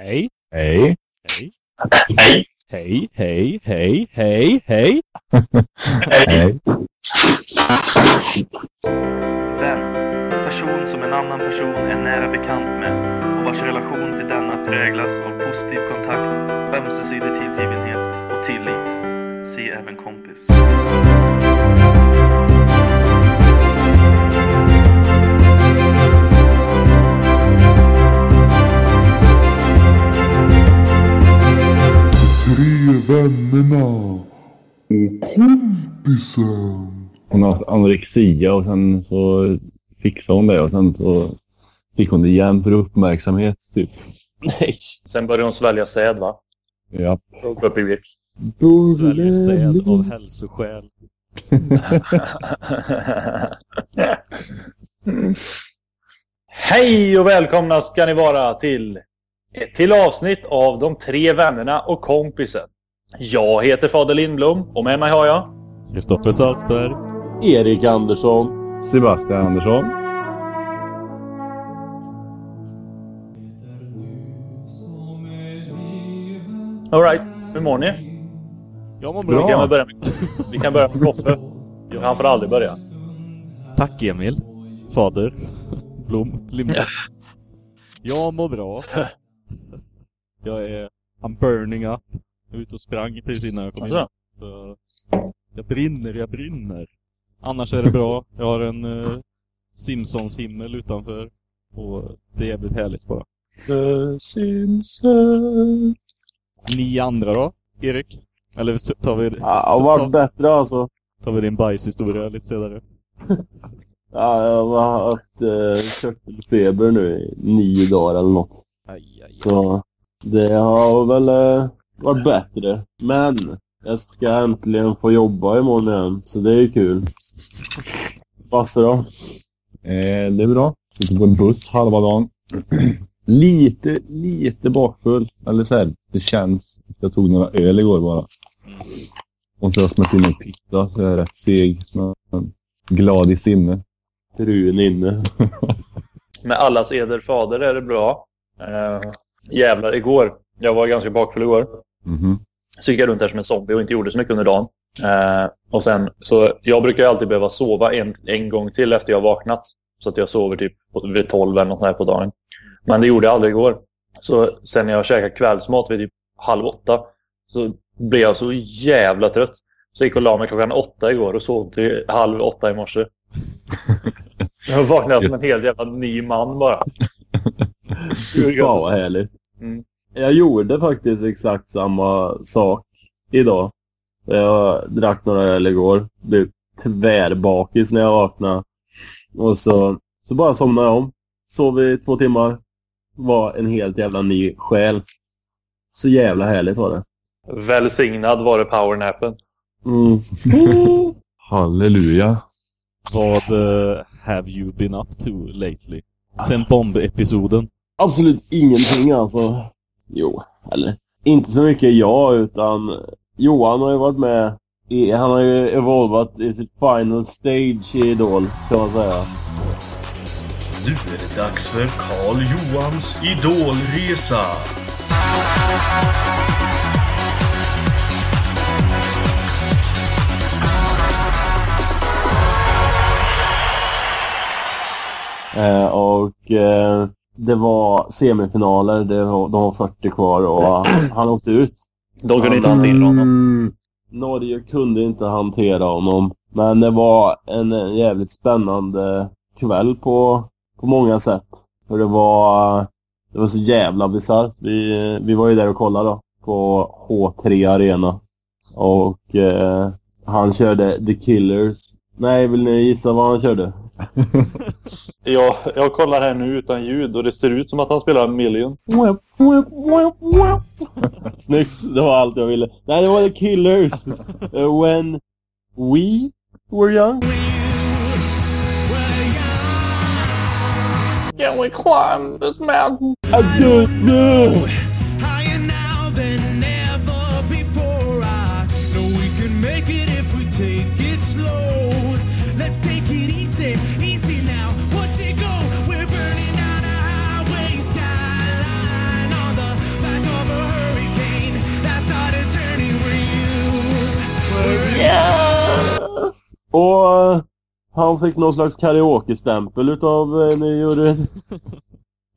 Hej. Hej. Hej. Hej. Hej, hej, hej, hej, hej. Hej. Vän. Person som en annan person är nära bekant med och vars relation till denna präglas av positiv kontakt, ömsesidig tillgivenhet och tillit. Se även kompis. Tre vännerna och kompisen. Hon har anorexia och sen så fixade hon det och sen så fick hon det igen för uppmärksamhet typ. Nej. Sen började hon svälja säd va? Ja. Upp i vikt. Sväljer säd av hälsoskäl. Hej och välkomna ska ni vara till ett till avsnitt av De tre vännerna och kompisen. Jag heter Fader Lindblom och med mig har jag... Kristoffer Saltberg. Erik Andersson. Sebastian Andersson. Alright, hur mår ni? Jag mår Vi bra. kan, väl börja med, vi kan börja med Koffe. Han får aldrig börja. Tack Emil. Fader. Blom. Lim. Jag mår bra. Jag är... I'm burning up. Jag var ute och sprang precis innan jag kom in. Alltså? Så jag brinner, jag brinner. Annars är det bra. Jag har en uh, Simpsons himmel utanför. Och det är jävligt härligt bara. The Simpsons. Ni andra då? Erik? Eller tar vi, Ja, det varit bättre alltså. tar vi din bajshistoria lite senare? Ja, jag har haft eh, körtelfeber nu i nio dagar eller något. Aj, aj, aj. Så det har väl eh, varit bättre. Men jag ska äntligen få jobba imorgon igen, så det är ju kul. Basse då? Eh, det är bra. Sitter på en buss halva dagen. lite, lite bakfull. Eller så här, det känns. Jag tog några öl igår bara. Och så har jag smält in en pizza så jag är rätt seg. Men glad i sinne. Frun inne. Med allas eder fader är det bra. Uh, jävlar, igår. Jag var ganska bakfull igår. Mhm. Så gick jag runt här som en zombie och inte gjorde så mycket under dagen. Eh, och sen, så jag brukar alltid behöva sova en, en gång till efter jag vaknat. Så att jag sover typ vid 12 eller något här på dagen. Men det gjorde jag aldrig igår. Så sen när jag käkade kvällsmat vid typ halv åtta så blev jag så jävla trött. Så jag gick och la mig klockan åtta igår och sov till halv åtta i morse. Jag vaknade som en helt jävla ny man bara. Ja, vad härligt. Mm. Jag gjorde faktiskt exakt samma sak idag. Jag drack några öl igår. Blev tvärbakis när jag vaknade. Och så, så bara somnade jag om. Sov i två timmar. Var en helt jävla ny själ. Så jävla härligt var det. Välsignad var det powernappen. Mm. Halleluja. Vad eh, have you been up to lately? Sen bombepisoden. Absolut ingenting alltså. Jo, eller inte så mycket jag utan Johan har ju varit med i, han har ju evolvat i sitt final stage i Idol kan man säga. Nu är det dags för Karl Johans idolresa. Eh, och eh, det var semifinaler, det var, de var 40 kvar och han åkte ut. De kunde inte hantera honom. Mm. Norge kunde inte hantera honom. Men det var en jävligt spännande kväll på, på många sätt. För det var, det var så jävla bisarrt. Vi, vi var ju där och kollade då, på H3 Arena. Och eh, han körde The Killers. Nej, vill ni gissa vad han körde? Jag, jag kollar här nu utan ljud och det ser ut som att han spelar Million. Snyggt, det var allt jag ville. Nej, det var The Killers. Uh, when we were young. Can we climb this mountain? I don't know. Och eh, han fick någon slags karaoke-stämpel utav eh, ni.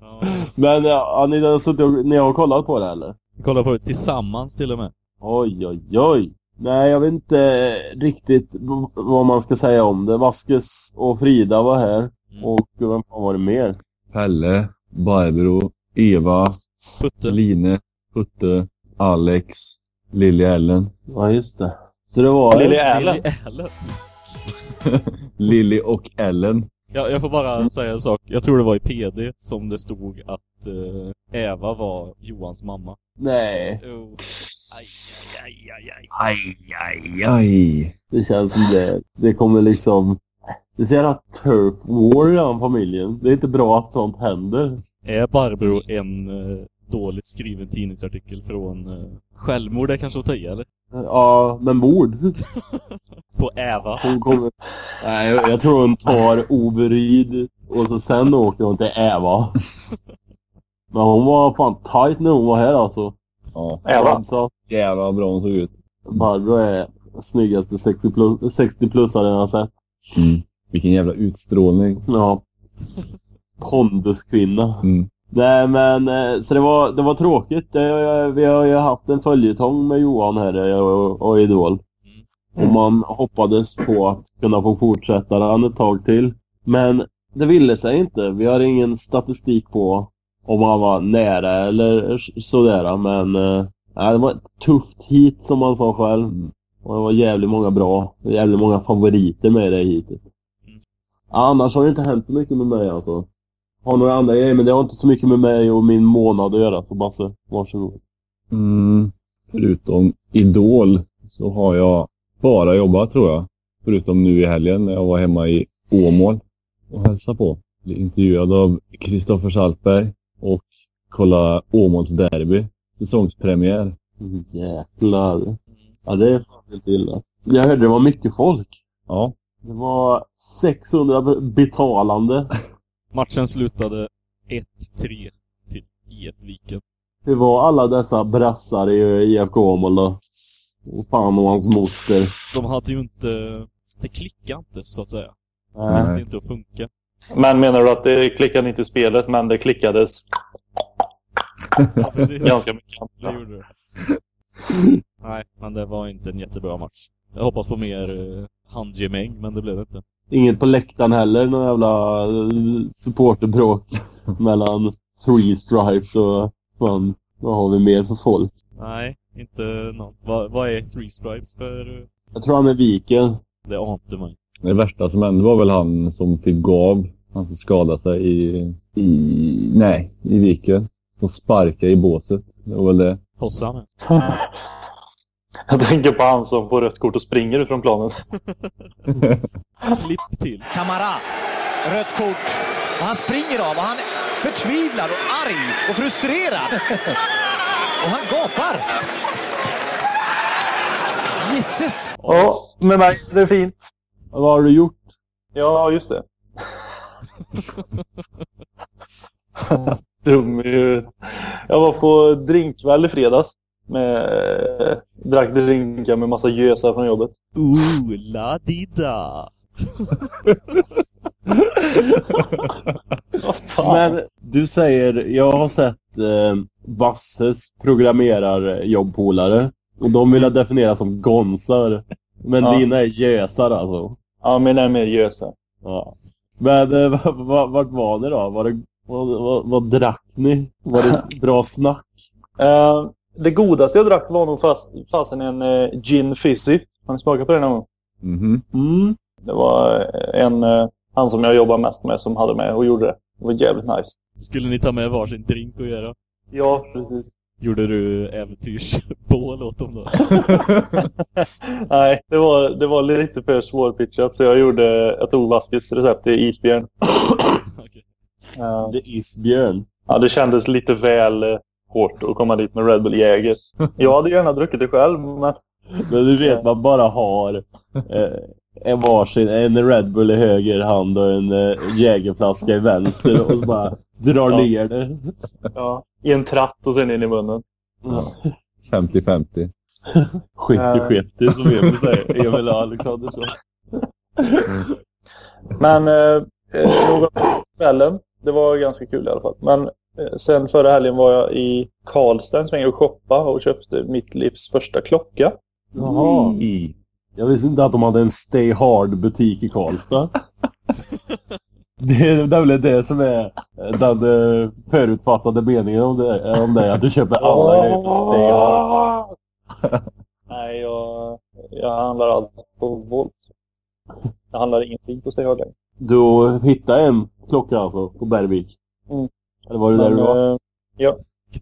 Ja. Men ja, har ni, har suttit och, ni har kollat på det eller? Vi kollar på det tillsammans till och med. Oj, oj, oj. Nej, jag vet inte eh, riktigt vad man ska säga om det. Vaskes och Frida var här. Mm. Och vem fan var det mer? Pelle, Barbro, Eva, Putte. Line, Putte, Alex, Lilja Ellen, Ja, just det. Så det var... Lily Allen. Lily Allen. Lilly och Ellen. Ja, jag får bara säga en sak. Jag tror det var i PD som det stod att eh, Eva var Johans mamma. Nej. Aj, aj, aj, aj, aj. Aj, aj, aj. det känns som det. Det kommer liksom... Det ser att turf war i den familjen. Det är inte bra att sånt händer. Är Barbro en eh, dåligt skriven tidningsartikel från eh, självmord är kanske att ta i, eller? Ja, men mord. På Eva. Hon kommer... Nej, jag, jag tror hon tar Overyd och så sen åker hon till Eva. Men hon var fan tight när hon var här alltså. Ja, Eva. Så jävlar vad bra hon såg ut. Barbro är snyggaste 60 plus, 60-plussaren jag har sett. Mm. Vilken jävla utstrålning. Ja. Ponduskvinna. Mm. Nej men, eh, så det var, det var tråkigt. Det, vi har ju haft en följetong med Johan här eh, och, och Idol. Och man hoppades på att kunna få fortsätta den ett tag till. Men det ville sig inte. Vi har ingen statistik på om han var nära eller sådär. Men eh, nej, det var ett tufft hit som man sa själv. Och det var jävligt många bra, jävligt många favoriter med det hitet. Annars har det inte hänt så mycket med mig alltså. Har några andra grejer men det har inte så mycket med mig och min månad att göra. Så Basse, varsågod. Mm. Förutom Idol så har jag bara jobbat tror jag. Förutom nu i helgen när jag var hemma i Åmål och hälsade på. Blev intervjuad av Kristoffer Saltberg och kolla Åmåls derby. Säsongspremiär. Jäklar. Ja det är fan inte illa. Jag hörde det var mycket folk. Ja. Det var 600 be- betalande. Matchen slutade 1-3 till IF Viken. Hur var alla dessa brassar i IFK Åmål då? Och fan och hans moster. De hade ju inte... Det klickade inte, så att säga. Det Nej. hade inte att funka. Men menar du att det klickade inte i spelet, men det klickades Ja, precis. ganska mycket? Det gjorde det. Nej, men det var inte en jättebra match. Jag hoppas på mer uh, handgemäng, men det blev det inte. Inget på läktaren heller, någon jävla eh, supporterbråk mellan Three Stripes och fan, vad har vi mer för folk? Nej, inte någon. Vad, vad är Three Stripes för... eh, Jag tror han är viken. Det ante man Det värsta som hände var väl han som fick gå av. Han som skadade sig i, i, nej, i viken. Som sparkade i båset. Det var väl det. Hossa med. Jag tänker på han som får rött kort och springer ut från planen. Klipp till. Kamara. Rött kort. Och han springer av och han är förtvivlad och arg och frustrerad. och han gapar. Gisses! Ja, med mig det är fint. Vad har du gjort? Ja, just det. Dum. Jag var på drinkkväll i fredags. Med, drack drinkar med massa gösar från jobbet. Ooh, la di da. Men du säger, jag har sett eh, Basses programmerarjobbpolare. Och de vill jag definiera som gonsar. Men Ja. dina är gösar alltså. Ja, mina är mer gösar. Ja. Men eh, va- va- vart var ni då? Var det, vad, vad, vad drack ni? Var det bra snack? Eh, det godaste jag drack var nog fast, fasen en uh, gin fizzy. Har ni smakat på det någon gång? Mhm. Mm. Det var eh, en, eh, han som jag jobbar mest med som hade med och gjorde det. Det var jävligt nice. Skulle ni ta med varsin drink och göra? Ja, precis. Gjorde du äventyrsbål åt dem då? Nej, det var, det var lite för svårpitchat så jag gjorde, jag tog Vaskes recept i isbjörn. Okej. Eh, Det är isbjörn. ja, det kändes lite väl eh, hårt att komma dit med Red Bull Jäger. Jag hade gärna druckit det själv, men Men du vet, man bara har eh, en varsin, en Red Bull i höger hand och en eh, Jägerflaska i vänster och så bara drar Ja. ner det. ja, i en tratt och sen in i munnen. 50-50. Skifty skifty som Emil säger. Emil Alexandersson. Men eh, eh, nog om kvällen. Det var ganska kul i alla fall. Men sen förra helgen var jag i Karlstad en sväng och shoppade och köpte mitt livs första klocka. Jaha. Jag visste inte att de hade en Stay Hard-butik i Karlstad. Det är det är väl det som är den eh, förutfattade meningen om det, om det att du köper alla grejer på Stay Hard. Nej, jag, jag handlar allt på Volt. Jag handlar ingenting på Stay Hard längre. Du hittade en klocka alltså på Bergvik? Mm. Eller var det där Men, du var? eh, ja.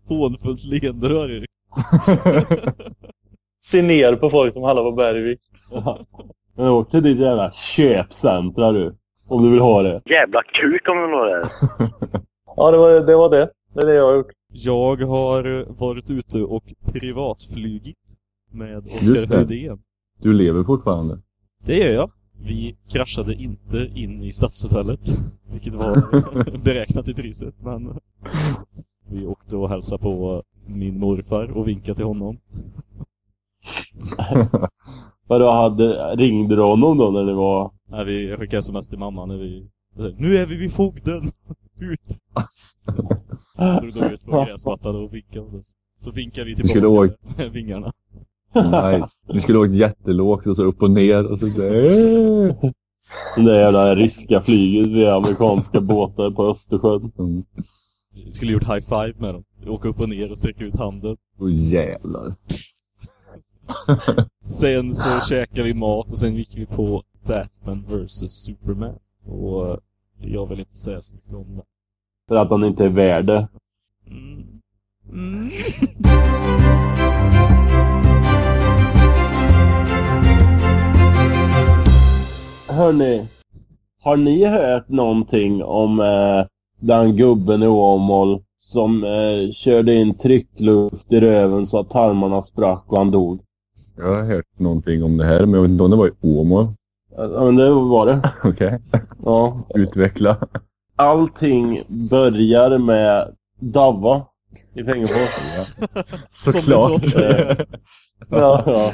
Hånfullt leende du har Erik. Se ner på folk som handlar på Bergvik. Men åk till ditt jävla köpcentra du. Om du vill ha det. Jävla kuk om du har det. Ja, det var det. Var det. det är det jag har gjort. Jag har varit ute och privatflygit med Oskar. Höjdén. Du lever fortfarande. Det gör jag. Vi kraschade inte in i stadshotellet, vilket var beräknat i priset, men vi åkte och hälsade på min morfar och vinkade till honom. Vadå, hade, ringde du honom då när det var... Nej, vi skickade sms till mamma när vi... Nu är vi vid fogden! Ut! Så då ut på gräsmattan och vinkade oss. Så vinkade vi tillbaka med vingarna. Nej, du skulle åkt jättelågt och så upp och ner och så där. Det där jävla ryska flyget via amerikanska båtar på Östersjön. Mm. Vi skulle gjort high five med dem. Åka upp och ner och sträcka ut handen. Åh jävlar. Sen så käkade vi mat och sen gick vi på Batman vs Superman. Och eh, jag vill inte säga så mycket om det. För att han inte är värd det. Hörni, har ni hört någonting om eh, den gubben i Åmål som eh, körde in tryckluft i röven så att tarmarna sprack och han dog? Jag har hört någonting om det här, men jag vet inte om det var i Åmål. Ja, men det var det. Okej. Ja. Utveckla. Allting börjar med Davva i Fängelsefors. Såklart. Eh, ja, ja.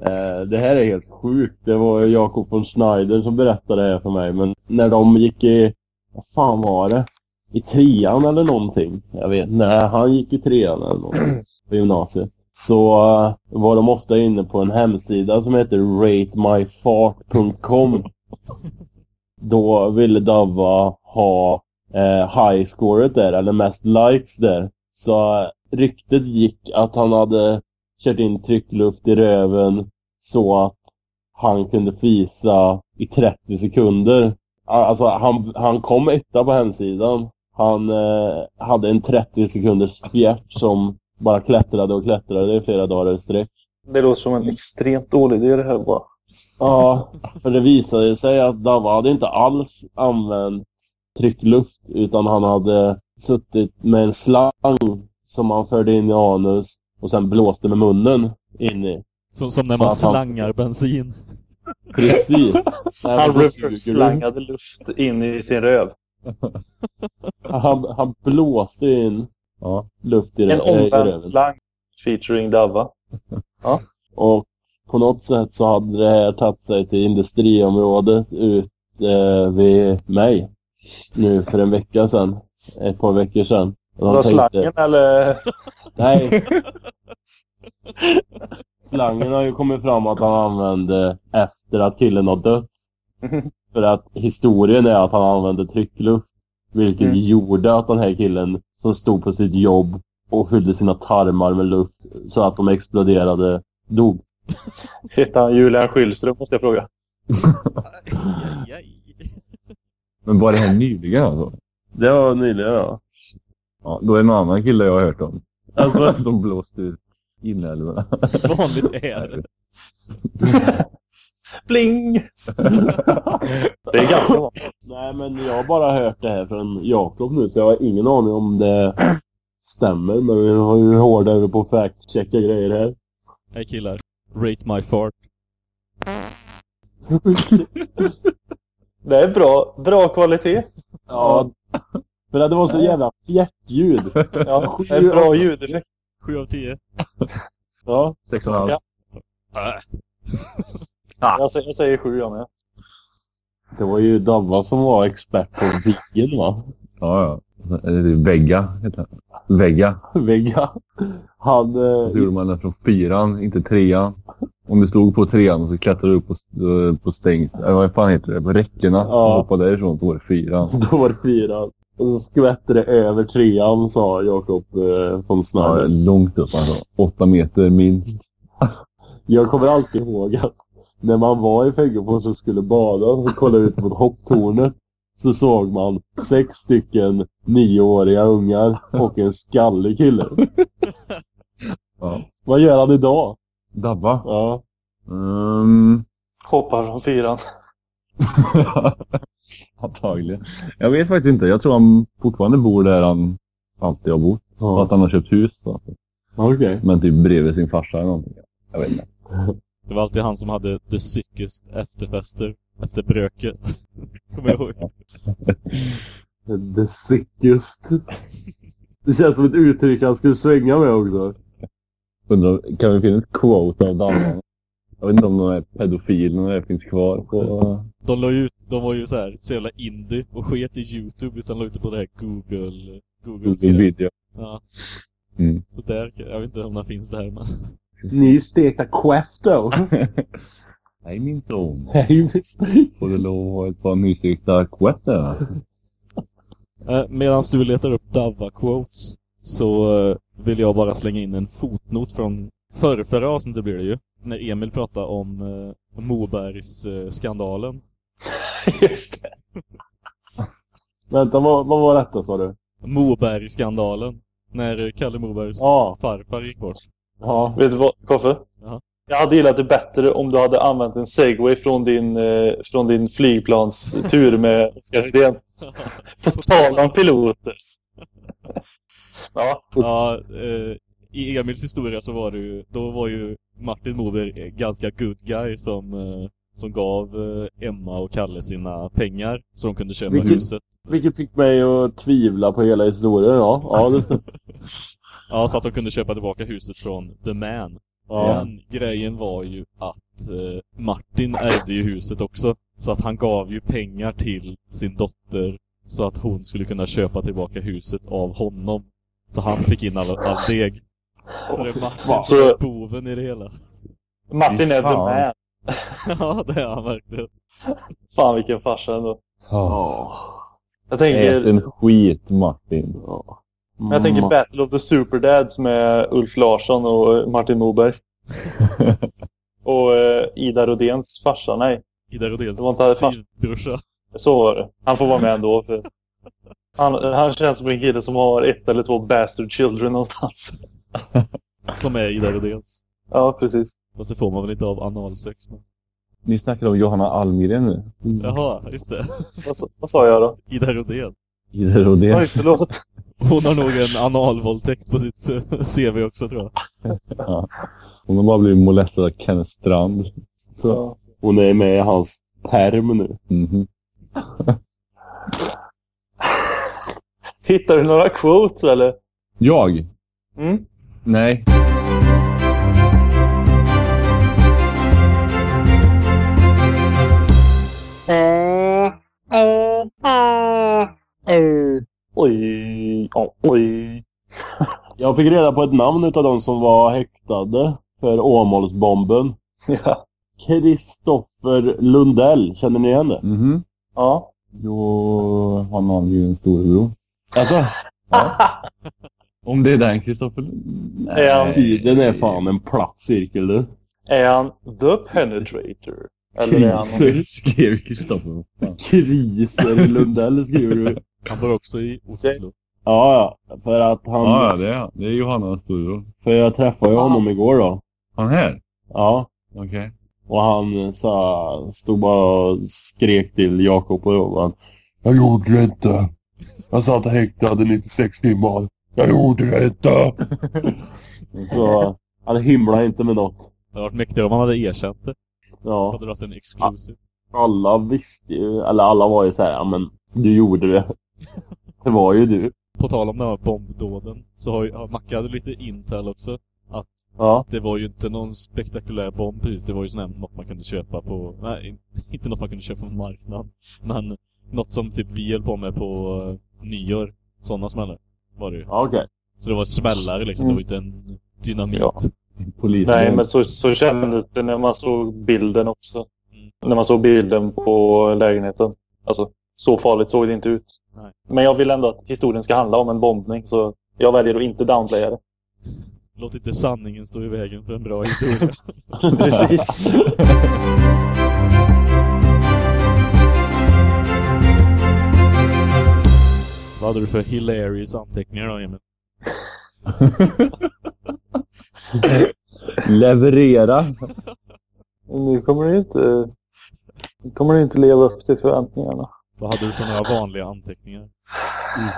Eh, det här är helt sjukt. Det var Jakob von Schneider som berättade det här för mig. Men när de gick i, vad fan var det? I trean eller någonting. Jag vet Nej, han gick i trean eller någonting på gymnasiet. Så eh, var de ofta inne på en hemsida som heter ratemyfart.com. Då ville Davva ha eh, highscoret där, eller mest likes där. Så eh, ryktet gick att han hade kört in tryckluft i röven så att han kunde fisa i 30 sekunder. Alltså han, han kom etta på hemsidan. Han eh, hade en 30 sekunders fjärt som bara klättrade och klättrade i flera dagar i sträck. Det låter som en extremt dålig idé det här bara. Ja, för det visade sig att Dava hade inte alls använt tryckluft utan han hade suttit med en slang som han förde in i anus och sen blåste med munnen in i. Som, som när man han- slangar bensin. Precis. Han reverse-slangade luft in i sin röv. Han, han blåste in Ja. luft i, En rö- i omvänd röven. slang featuring Dava. Och på något sätt så hade det här tagit sig till industriområdet ut eh, vid mig. Nu för en vecka sedan. Ett par veckor sedan. Tänkte- slangen eller? Nej. Slangen har ju kommit fram att han använde efter att killen har dött. För att historien är att han använde tryckluft. Vilket Mm. gjorde att den här killen som stod på sitt jobb och fyllde sina tarmar med luft så att de exploderade, dog. Heter han Julian Schylström måste jag fråga. Men var det här nyligen alltså? Det var nyligen ja. Ja, då är en annan kille jag har hört om. Alltså, Som blåste ut inälvorna. Vanligt är det. Bling! det är ganska vanligt. nej men jag har bara hört det här från Jakob nu så jag har ingen aning om det stämmer. Men vi har ju hårdare på fact-checka grejer här. Hej killar. Rate my fart. Det är bra, bra kvalitet. Ja. För det var så jävla fjärtljud. Ja, är bra ljudeffekt. 7 av 10. Ja. Sex och en halv. Ja. Äh. Jag, säger, jag säger sju jag med. Det var ju Davva som var expert på Viggen va? Ja, ja. Vegga heter han. Vegga. Vegga. Han... Så Eh, gjorde man den från fyran, inte trean. Om du stod på trean och så klättrade du upp på, eh, på stängs... Eller vad fan heter det? På räckena. Ja. Och hoppade därifrån så var det fyran. då var det fyran. Och så skvätte det över trean sa Jakob eh, von Ja, Schneider. långt upp alltså. Åtta meter minst. Jag kommer alltid ihåg att när man var i Fäggefors och skulle bada och kollade ut mot hopptornet så såg man sex stycken nioåriga ungar och en skallig kille. Ja. Vad gör han idag? Dabba. Ja. Um, Hoppar från fyran. antagligen. Jag vet faktiskt inte. Jag tror han fortfarande bor där han alltid har bott. Ja. Fast han har köpt hus. Alltså. Okej. Men typ bredvid sin farsa eller någonting. Jag vet inte. Det var alltid han som hade the sickest efterfester efter bröket. Kommer jag ihåg. The sickest. Det känns som ett uttryck han skulle svänga med också. Undrar, kan vi finna ett quote av Danne? Jag vet inte om de här pedofilerna finns kvar på... De la ut, de var ju så här så jävla indie och sket i Youtube utan la ut på det här Google... Google, Google video. Ja. Mm. Så där, jag vet inte om det finns där men... Nystekta kräftor. Nej min son. Nej, visst. Får du lov att ha ett par nystekta kvätter? Eh, Medan du letar upp Dava-quotes så eh, vill jag bara slänga in en fotnot från förra, förra avsnittet blir det ju. När Emil pratade om eh, Mobergs-skandalen. Just det. Vänta, vad, vad var detta sa du? Moberg-skandalen. När Kalle Mobergs Ja. farfar gick bort. Ja. Vet du vad, Koffe? Ja. Jag hade gillat det bättre om du hade använt en segway från din, eh, från din flygplanstur med Oskar Hedén. På tal om piloter. ja, Ja, eh, i Emils historia så var det ju, då var ju Martin Moberg ganska good guy som, eh, som gav eh, Emma och Kalle sina pengar så de kunde köpa Vilket- huset. Vilket fick mig att tvivla på hela historien, ja. Ja, det. Ja, så att de kunde köpa tillbaka huset från The Man. Ja. Men grejen var ju att eh, Martin ärvde ju huset också. Så att han gav ju pengar till sin dotter så att hon skulle kunna köpa tillbaka huset av honom. Så han fick in all, all deg. Så det är Martin som är boven i det hela. Martin är the man. ja, det är han verkligen. Fan vilken farsa ändå. Ja. Jag Ät tänker, en skit Martin. men jag tänker Battle of the Superdads med Ulf Larsson och eh, Martin Moberg. och eh, Ida Rodéns farsa, nej. Ida Rodéns styvbrorsa. Så var det. Han får vara med ändå. För han, han känns som en kille som har ett eller två bastard children någonstans. Som är Ida Rodéns. Ja, precis. Fast det får man väl inte av analsex. Men... Ni snackar om Johanna Almgren nu. Jaha, just det. Vad, sa- vad sa jag då? Ida Rodén. Ida Rodén. Oj, förlåt. Hon har nog en analvåldtäkt på sitt eh, CV också tror jag. Ja. Hon har bara blivit molestad av Kenneth Strand. Ja. Hon är med i hans perm nu. Mhm. Hittar du några quotes eller? Jag? Mm? Nej. Oj, ja, oj. Jag fick reda på ett namn utav de som var häktade för Åmålsbomben. Ja. Kristoffer Lundell, känner ni igen det? Mhm. ja. Jo, han har ju en storebror. Alltså, Om det är den Kristoffer... Han, tiden är fan en platt cirkel du. är han the penetrator? Eller är han... Kriser skrev Kristoffer. Kriser Lundell skriver du. Han bor också i Oslo. Ja, ja. För att han... Ja, ja, det är. Det är Johannas storebror. För jag träffade ju honom igår då. Han här? Ja. Okej. Och han sa, stod bara och skrek till Jakob och jag bara, Jag gjorde det inte. Jag satt häktad i 96 timmar. Jag gjorde det inte. Så han himlade inte med något. Det hade varit mäktigare om han hade erkänt det. Så Ja. hade det varit en exclusive. Alla visste ju, eller alla var ju såhär, ja men du gjorde det. Det var ju du. På tal om den här bombdåden så har ju har Macke hade lite intel också. Att Ja. det var ju inte någon spektakulär bomb precis. Det var ju sån här, något man kunde köpa på... Nej, inte något man kunde köpa på marknaden. Men något som typ vi höll på med på uh, nyår. Sådana smällar var det ju. Okej. Så det var smällare liksom. Det var inte en dynamit. Ja. Polisen. Nej, men så, så kändes det när man såg bilden också. Mm. När man såg bilden på lägenheten. Alltså, så farligt såg det inte ut. Nej. Men jag vill ändå att historien ska handla om en bombning, så jag väljer att inte downplaya det. Låt inte sanningen stå i vägen för en bra historia. Precis. Vad hade du för hilarious anteckningar då, Emil? Leverera. Nu kommer det inte, nu kommer det inte leva upp till förväntningarna. Vad hade du för några vanliga anteckningar?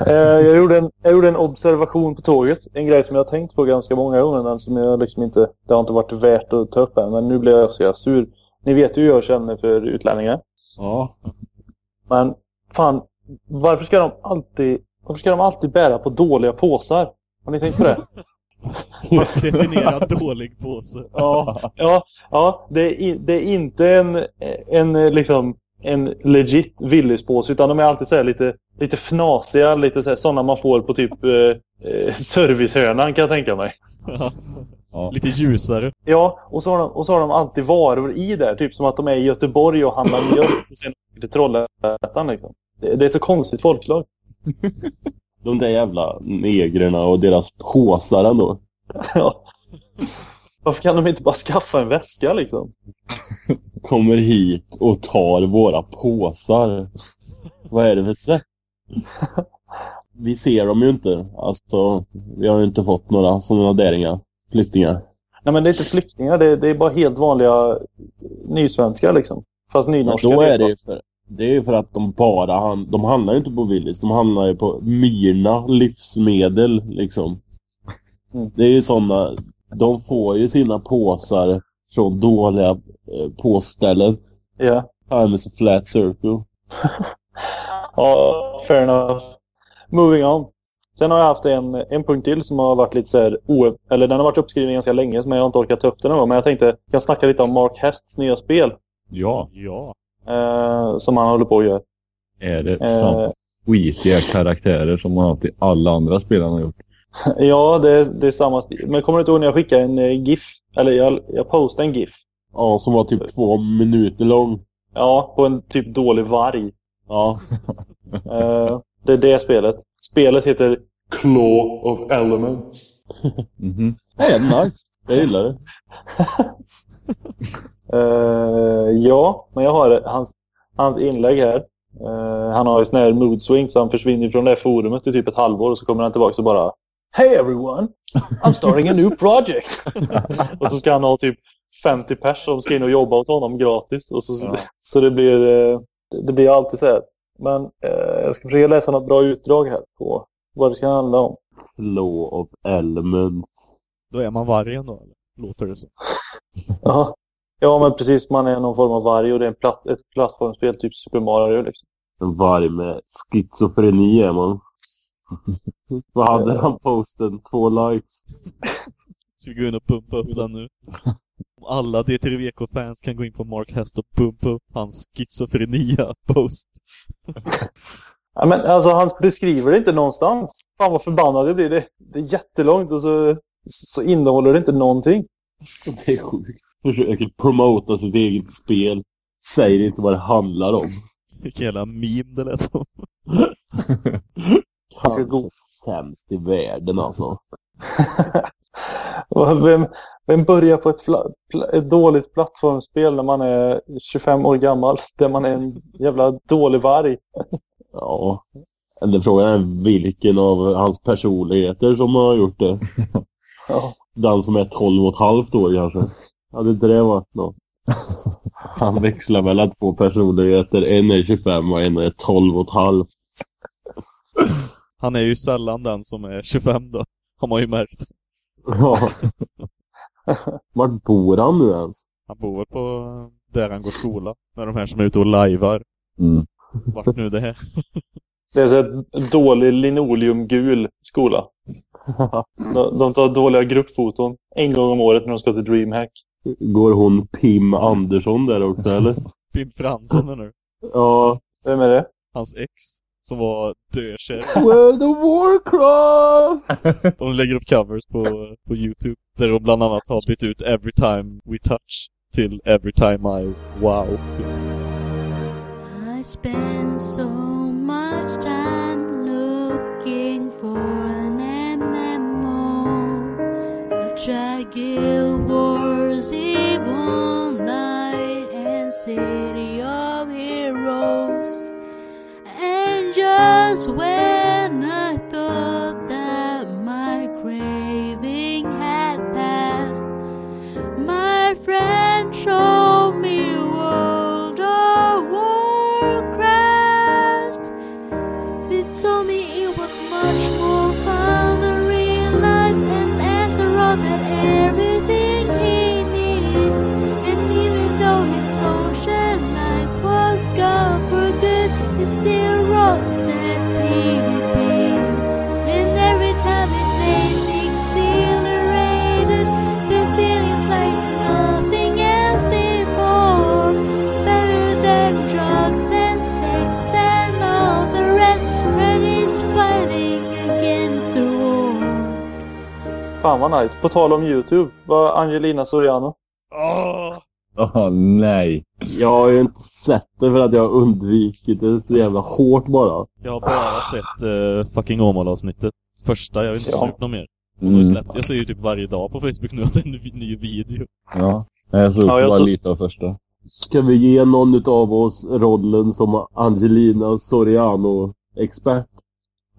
Eh, jag, gjorde en, jag gjorde en observation på tåget. En grej som jag har tänkt på ganska många gånger, men som jag liksom inte, det har inte varit värt att ta upp än. Men nu blev jag så jävla sur. Ni vet ju hur jag känner för utlänningar. Ja. Men fan, varför ska de alltid, varför ska de alltid bära på dåliga påsar? Har ni tänkt på det? Definiera dålig påse. Ja, ja, ja det, är, i- det är inte en, en liksom en legit Willys-påse utan de är alltid så här lite, lite fnasiga, lite så sådana man får på typ eh, eh, servicehörnan kan jag tänka mig. Ja. Lite ljusare. Ja, och så, har de, och så har de alltid varor i där, typ som att de är i Göteborg och handlar mjölk och sen till Trollhättan liksom. Det, det är ett så konstigt folkslag. De där jävla negrerna och deras påsar ändå. Ja. Varför kan de inte bara skaffa en väska liksom? Kommer hit och tar våra påsar. Vad är det för sätt? Vi ser dem ju inte. Alltså, vi har ju inte fått några sådana där inga flyktingar. Nej men det är inte flyktingar, det, det är bara helt vanliga nysvenskar liksom. Fast Men nynorska. då är det ju för, det är ju för att de bara han, de handlar ju inte på Willys. De handlar ju på Myrna livsmedel liksom. Mm. Det är ju sådana, de får ju sina påsar från dåliga eh, påställen. Ja. Time is a flat circle. Ja, fair enough. Moving on. Sen har jag haft en, en punkt till som har varit lite så här, o, eller den har varit uppskriven ganska länge men jag har inte orkat ta upp den någon gång. Men jag tänkte, jag kan snacka lite om Mark Hests nya spel. Ja. Ja. Eh, som han håller på att göra. Är det Eh. samma skitiga karaktärer som man haft i alla andra spel han har gjort? ja, det, är- det är samma stil. Men kommer du inte ihåg när jag skickade en eh, GIF? Eller jag, jag postade en GIF. Ja, som var typ två minuter lång. Ja, på en typ dålig varg. Ja. Eh, det är det spelet. Spelet heter Claw of Elements. Mhm. Det är nice. Jag gillar det. Eh, ja, men jag har hans, hans inlägg här. Eh, han har ju sån här mood swing så han försvinner från det här forumet i typ ett halvår och så kommer han tillbaka och bara Hey everyone! I'm starting a new project! och så ska han ha typ 50 pers som ska in och jobba åt honom gratis. Och så, Ja. så det blir eh, det, det blir alltid så här. Men eh, jag ska försöka läsa något bra utdrag här på vad det ska handla om. Law of Elements. Då är man vargen då, eller? Låter det så. Ja. Ja, men precis. Man är någon form av varg och det är en platt, ett plattformsspel, typ Super Mario liksom. En varg med schizofreni är man. Vad hade han posten? Två likes. Ska vi gå in och pumpa upp den nu? Om alla D3VK-fans kan gå in på Mark Hest och pumpa upp hans schizofrenia-post. Ja, men alltså han beskriver det inte någonstans. Fan vad förbannad jag blir. Det, det är jättelångt och så, så innehåller det inte någonting. Det är sjukt. Försöker promota sitt eget spel. Säger inte vad det handlar om. Vilken jävla meme det lät som. Kanske gå- sämst i världen alltså. Vem, vem börjar på ett, ett dåligt plattformsspel när man är 25 år gammal? Där man är en jävla dålig varg. Ja. Eller frågan är vilken av hans personligheter som har gjort det. Ja. Den som är 12 och ett halvt år kanske. Inte det varit något? Han växlar mellan två personligheter. En är 25 och en är 12 och ett halvt. Han är ju sällan den som är 25 då. Har man ju märkt. Ja. Vart bor han nu ens? Han bor på där han går skola. Med de här som är ute och lajvar. Mm. Vart nu det är. Det är så en dålig linoleumgul skola. De, de tar dåliga gruppfoton en gång om året när de ska till DreamHack. Går hon Pim Andersson där också eller? Pim Fransson menar du? Ja. Vem är det? Hans ex. Som var dökär. World of Warcraft! De lägger upp covers på, på Youtube. Där de bland annat har bytt ut Every time we touch till Every time I wow. I spend so much time looking for an MMO. I tried Guild Wars, Evil Night, and City of Heroes. And just when I thought that my craving had passed, my friend showed Fan vad nice. På tal om YouTube. Var Angelina Soriano? Åh! Åh nej. Jag har ju inte sett det för att jag har undvikit det så jävla hårt bara. Jag har bara sett uh, fucking Åmål-avsnittet. Första, jag har inte Ja. gjort något mer. Mm. släppt, jag ser ju typ varje dag på Facebook nu att det är en ny- video. Ja. Jag såg Ja, jag bara så- lite av första. Ska vi ge någon utav oss rollen som Angelina Soriano-expert?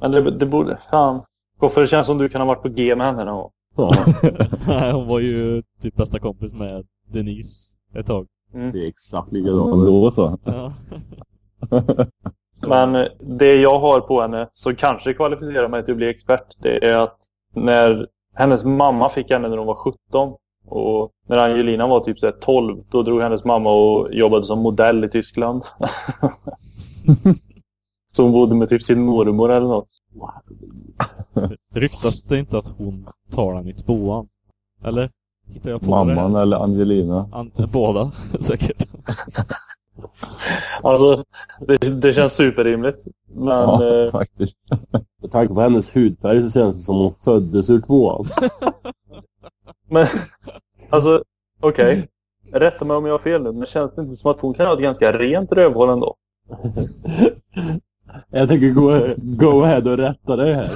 Men det, det borde... Fan. Koffe, det känns som du kan ha varit på G med henne någon gång. Ja, Nej, hon var ju typ bästa kompis med Denise ett tag. det är exakt likadant. då så. Ja. Så, Men eh, det jag har på henne som kanske kvalificerar mig till att bli expert, det är att när hennes mamma fick henne när hon var 17 och när Angelina var typ så här 12, då drog hennes mamma och jobbade som modell i Tyskland. så hon bodde med typ sin mormor eller något. Ryktas det inte att hon tar den i tvåan? Eller? Hittar jag på Mamman det? eller Angelina. An båda, säkert. Alltså, det, det känns superrimligt. Men Ja, eh, faktiskt. Med tanke på hennes hudfärg så känns det som hon föddes ur tvåan. Men, alltså, okej. Rätta mig om jag har fel nu, men känns det inte som att hon kan ha ett ganska rent rövhål ändå? Jag tänker gå, go ahead och rätta dig här.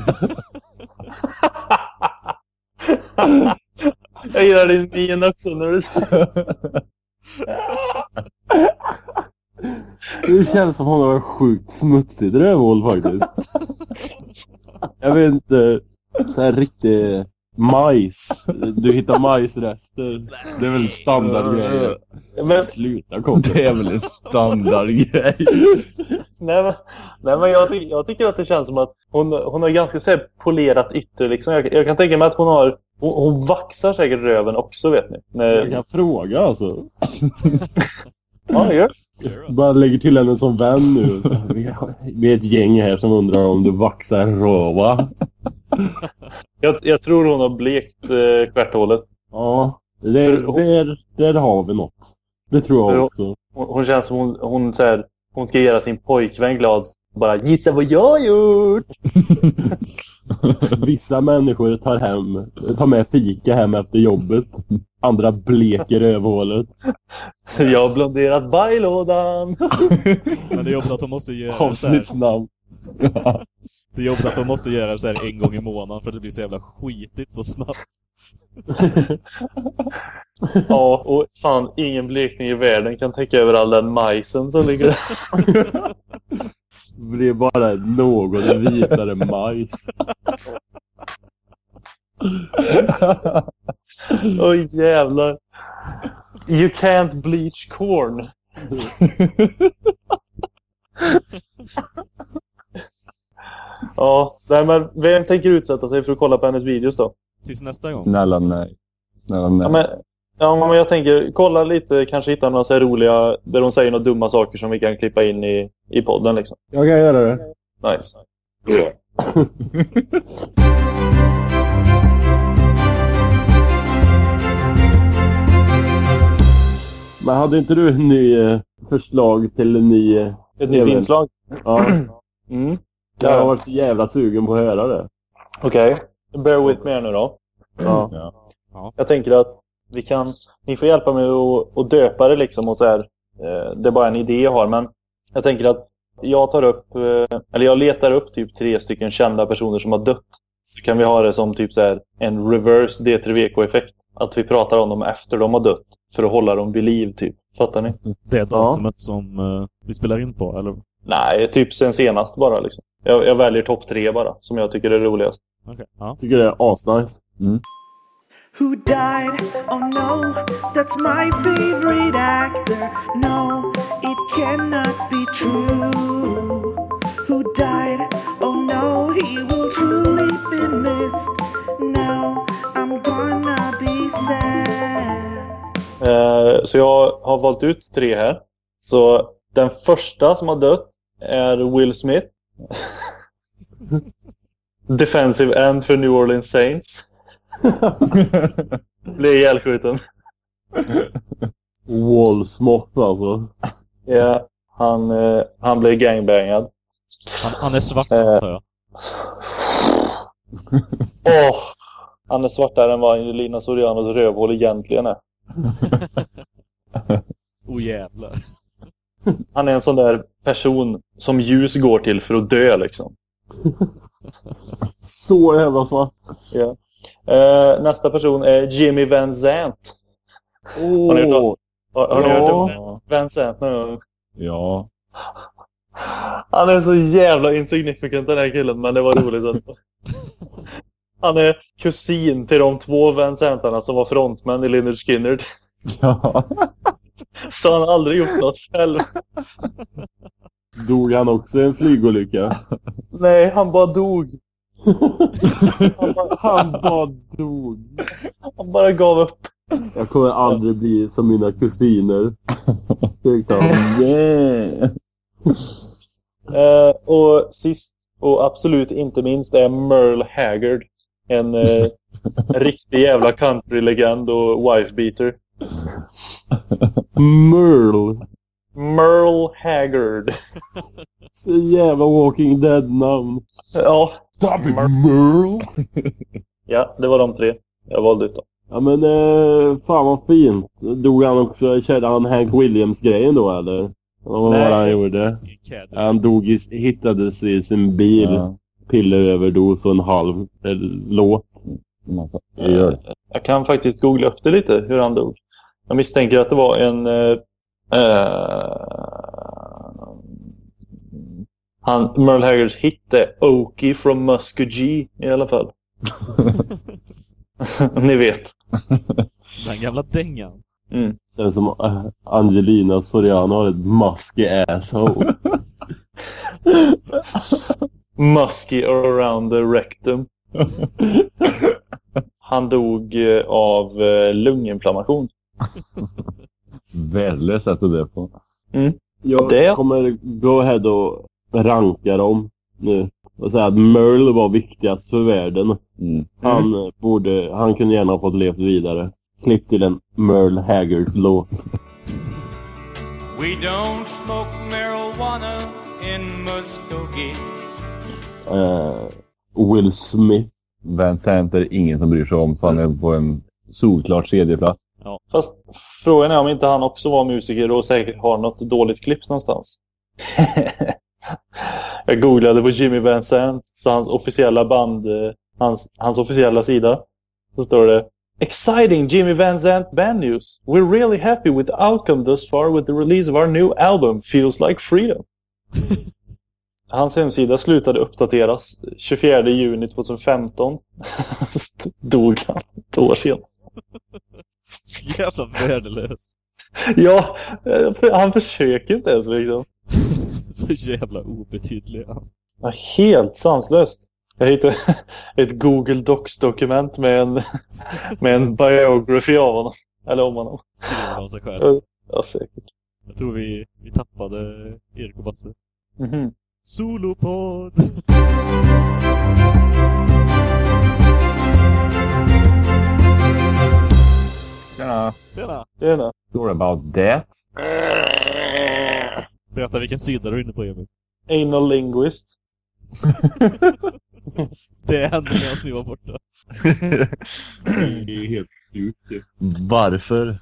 Jag gillar din min också när du säger Det känns som hon har sjukt smutsigt rövhål faktiskt. Jag vet inte. Så här riktig majs. Du hittar majsrester. Det är väl standardgrejer. men, Sluta kom. Det är väl en standardgrej. nej, men, nej, men jag, ty jag tycker att det känns som att hon, hon har ganska så här, polerat ytter. Liksom. Jag, jag kan tänka mig att hon har... Hon, hon vaxar säkert röven också, vet ni. Jag När, kan fråga alltså. ja, gör. Bara lägger till henne som vän nu. Så vi, vi är ett gäng här som undrar om du vaxar röva. Jag, jag tror hon har blekt eh, stjärthålet. Ja, där, där, där har vi något. Det tror jag också. Hon, hon känns som hon, hon, så här, hon ska göra sin pojkvän glad. Bara gissa vad jag har gjort! Vissa människor tar hem, tar med fika hem efter jobbet. Andra bleker rövhålet. Jag har blonderat bajlådan! Men det är jobbigt att de måste här. Avsnittsnamn. Det är jobbigt att de måste göra så här en gång i månaden för det blir så jävla skitigt så snabbt. Ja, och fan, ingen blekning i världen kan täcka över all den majsen som ligger där. Det blir bara något vitare majs. Oj jävlar. You can't bleach corn. Ja, nej men vem tänker utsätta sig för att kolla på hennes videos då? Tills nästa gång. Snälla nej. Snälla nej. Ja men, ja, men jag tänker kolla lite, kanske hitta några så här roliga där hon säger några dumma saker som vi kan klippa in i, i podden liksom. Jag kan göra det. Nice. Men hade inte du en ny eh, förslag till en ny... Ett nytt eh, inslag? Ja. Mm. Jag har varit så jävla sugen på att höra det. Okej. Bear with me här nu då. Ja. Ja. Jag tänker att vi kan... Ni får hjälpa mig att, att döpa det liksom och så här. Eh, det är bara en idé jag har, men jag tänker att jag tar upp, eh, eller jag letar upp typ tre stycken kända personer som har dött. Så kan vi ha det som typ så här en reverse D3VK-effekt. Att vi pratar om dem efter de har dött. För att hålla dem vid liv typ. Fattar ni? Det datumet som eh, vi spelar in på, eller? Nej, typ sen senast bara liksom. Jag, jag väljer topp tre bara, som jag tycker är roligast. Okej. Ja. Tycker det är asnice. Who died? Oh no, that's my favorite actor. No, it cannot be true. Who died? Oh no, he will truly be missed. No, I'm gonna be sad. Eh, så jag har valt ut tre här. Så den första som har dött är Will Smith. Defensive end för New Orleans Saints. Blev ihjälskjuten. Wallsmoth alltså. Ja, han, eh, han blev gangbangad. Han, han är svart, Eh. antar jag. Åh! Han är svartare än vad Angelina Sorianos rövhål egentligen är. Oh jävlar. Han är en sån där person som ljus går till för att dö liksom. Så jävla svart. Ja. Eh, nästa person är Jimmy Van Zandt. Har ni hört, har, har ni hört om Ja. Van någon gång? Ja. Han är så jävla insignificant den här killen, men det var roligt. Så. Han är kusin till de två Van Zantarna som var frontmän i Lynyrd Skynyrd. Ja. Så han har aldrig gjort något själv. Dog han också i en flygolycka? Nej, han bara dog. Han bara, Han bara dog. han bara gav upp. Jag kommer aldrig bli som mina kusiner. Yeah. Eh, och sist och absolut inte minst är Merle Haggard. En eh, riktig jävla countrylegend och wife-beater. Merle. Merle Haggard. Så jävla Walking Dead-namn. Ja, Stop it, Merle! ja, det var de tre jag valde ut. Då. Ja men eh, fan vad fint. Dog han också, körde han Hank Williams-grejen då eller? Vad var Nej. han gjorde? Han dog i, hittades i sin bil. Ja. Pilleröverdos och en halv eh, låt. Jag kan faktiskt googla upp det lite, hur han dog. Jag misstänker att det var en... Eh, eh, han, Merle Haggards hit är Okie from Muskogee i alla fall. Ni vet. Den gamla dängan. Mm. Känns som Angelina Soriano har ett musky asshole. Musky around the rectum. Han dog eh, av eh, lunginflammation. Värdelöst sätt att dö på. Jag Det- kommer go ahead och ranka dem nu. Och säga att Merle var viktigast för världen. Mm. Han, eh, borde, han kunde gärna ha fått levt vidare. Klipp till en Merle Haggard-låt. We don't smoke marijuana in Muskogee. Eh, Will Smith. Van Sant är ingen som bryr sig om, så han är på en solklart tredjeplats. Fast frågan är om inte han också var musiker och säkert har något dåligt klipp någonstans. Jag googlade på Jimmy Van Sant, så hans officiella band, eh, hans, hans officiella sida. Så står det Exciting Jimmy Van Sant band news. We're really happy with the outcome thus far with the release of our new album Feels Like Freedom. Hans hemsida slutade uppdateras 24 juni 2015. Så Dog han ett år senare. Jävla värdelös. Ja, eh, han försöker inte ens liksom. Så jävla obetydlig han. Ja, helt sanslöst. Jag hittade ett Google Docs-dokument med en, med en biography av honom. Eller om honom. Skriver om sig själv. Ja, säkert. Jag tror vi, vi tappade Erik och Basse. Mhm. Solopodd! Tjena! Tjena! Tjena! Tjena. Sorry about that. Berätta vilken sida du är inne på Emil. Anal linguist. Det hände medan ni var borta. Det är helt sjukt. Varför?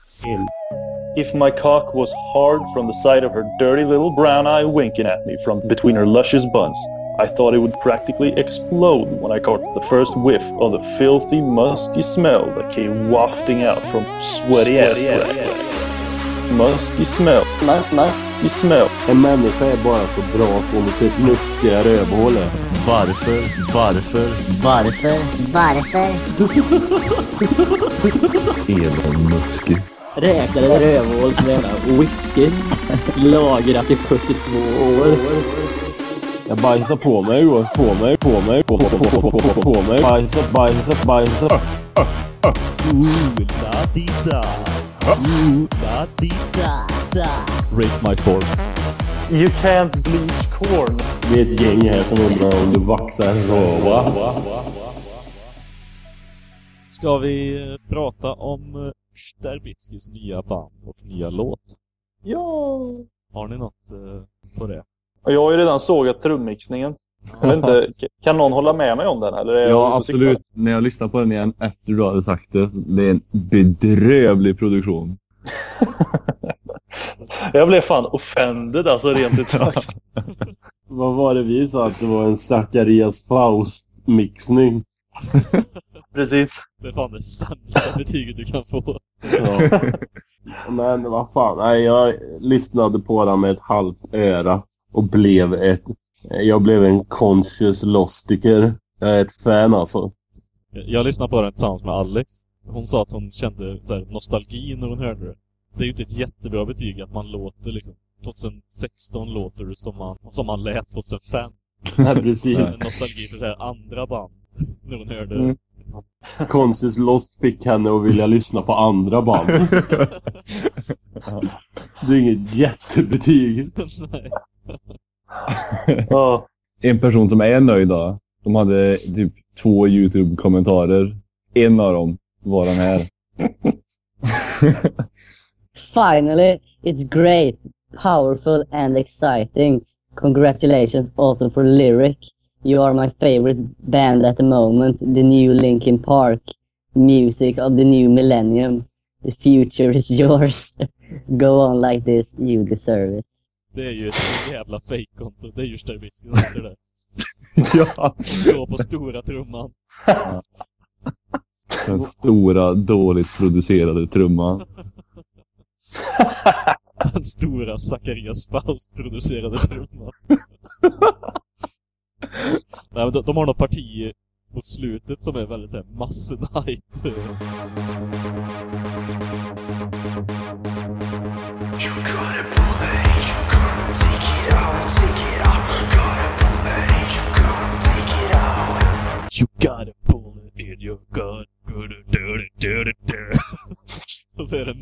If my cock was hard from the sight of her dirty little brown eye winking at me from between her luscious buns, I thought it would practically explode when I caught the first whiff of the filthy, musky smell that came wafting out from sweaty ass crack. Musky smell. Mus, musky smell. En människa är bara så bra som sitt luftiga rövhål är. Varför? Varför? Varför? Varför? Elon Musk. Räknade rövhål som jävla whisky. Lagrat i 42 år. Jag bajsade på mig igår. På mig, på mig, på, på, på, på, på, på, på mig. Bajsat, bajsat, bajsat. La-di-da. La-di-da. Rate my form. You can't bleach corn. Vi är ett gäng här som undrar om du vaxar röva. Ska vi eh, prata om eh, Sterbitzkis nya band och nya låt? Ja. Har ni något eh, på det? Och Jag har ju redan sågat trummixningen. Inte, kan någon hålla med mig om den? Eller Ja, absolut. När jag lyssnar på den igen efter du hade sagt det. Det är en bedrövlig produktion. Jag blev fan offended alltså rent ut sagt. Vad var det vi sa? Att det var en Zacharias Faust-mixning. Precis. Det är fan det sämsta betyget du kan få. Ja. Men vad fan, nej jag lyssnade på den med ett halvt öra och blev ett... Jag blev en conscious lostiker. Jag är ett fan alltså. Jag lyssnade på den tillsammans med Alex. Hon sa att hon kände så här, nostalgi när hon hörde det. Det är ju inte ett jättebra betyg att man låter liksom 2016 låter du som man, som man lät 2005. Nej, precis. Nostalgi för här, andra band. När hon hörde Mm. Conscious Lost fick henne att vilja lyssna på andra band. Det är inget jättebetyg. Nej. Ja. En person som är nöjd då. De hade typ två YouTube-kommentarer. En av dem var den här. Finally, it's great, powerful and exciting. Congratulations also for Lyric. You are my favorite band at the moment, the new Linkin Park. Music of the new millennium. The future is yours. Go on like this, you deserve it. Det är ju ett jävla fake-konto. Det är ju Sterbitzky som heter det. ja. Slå på stora trumman. Den stora, dåligt producerade trumman. Den stora Zacharias Faust-producerade trumman. Nej, men de, de har något parti mot slutet som är väldigt såhär mass-night.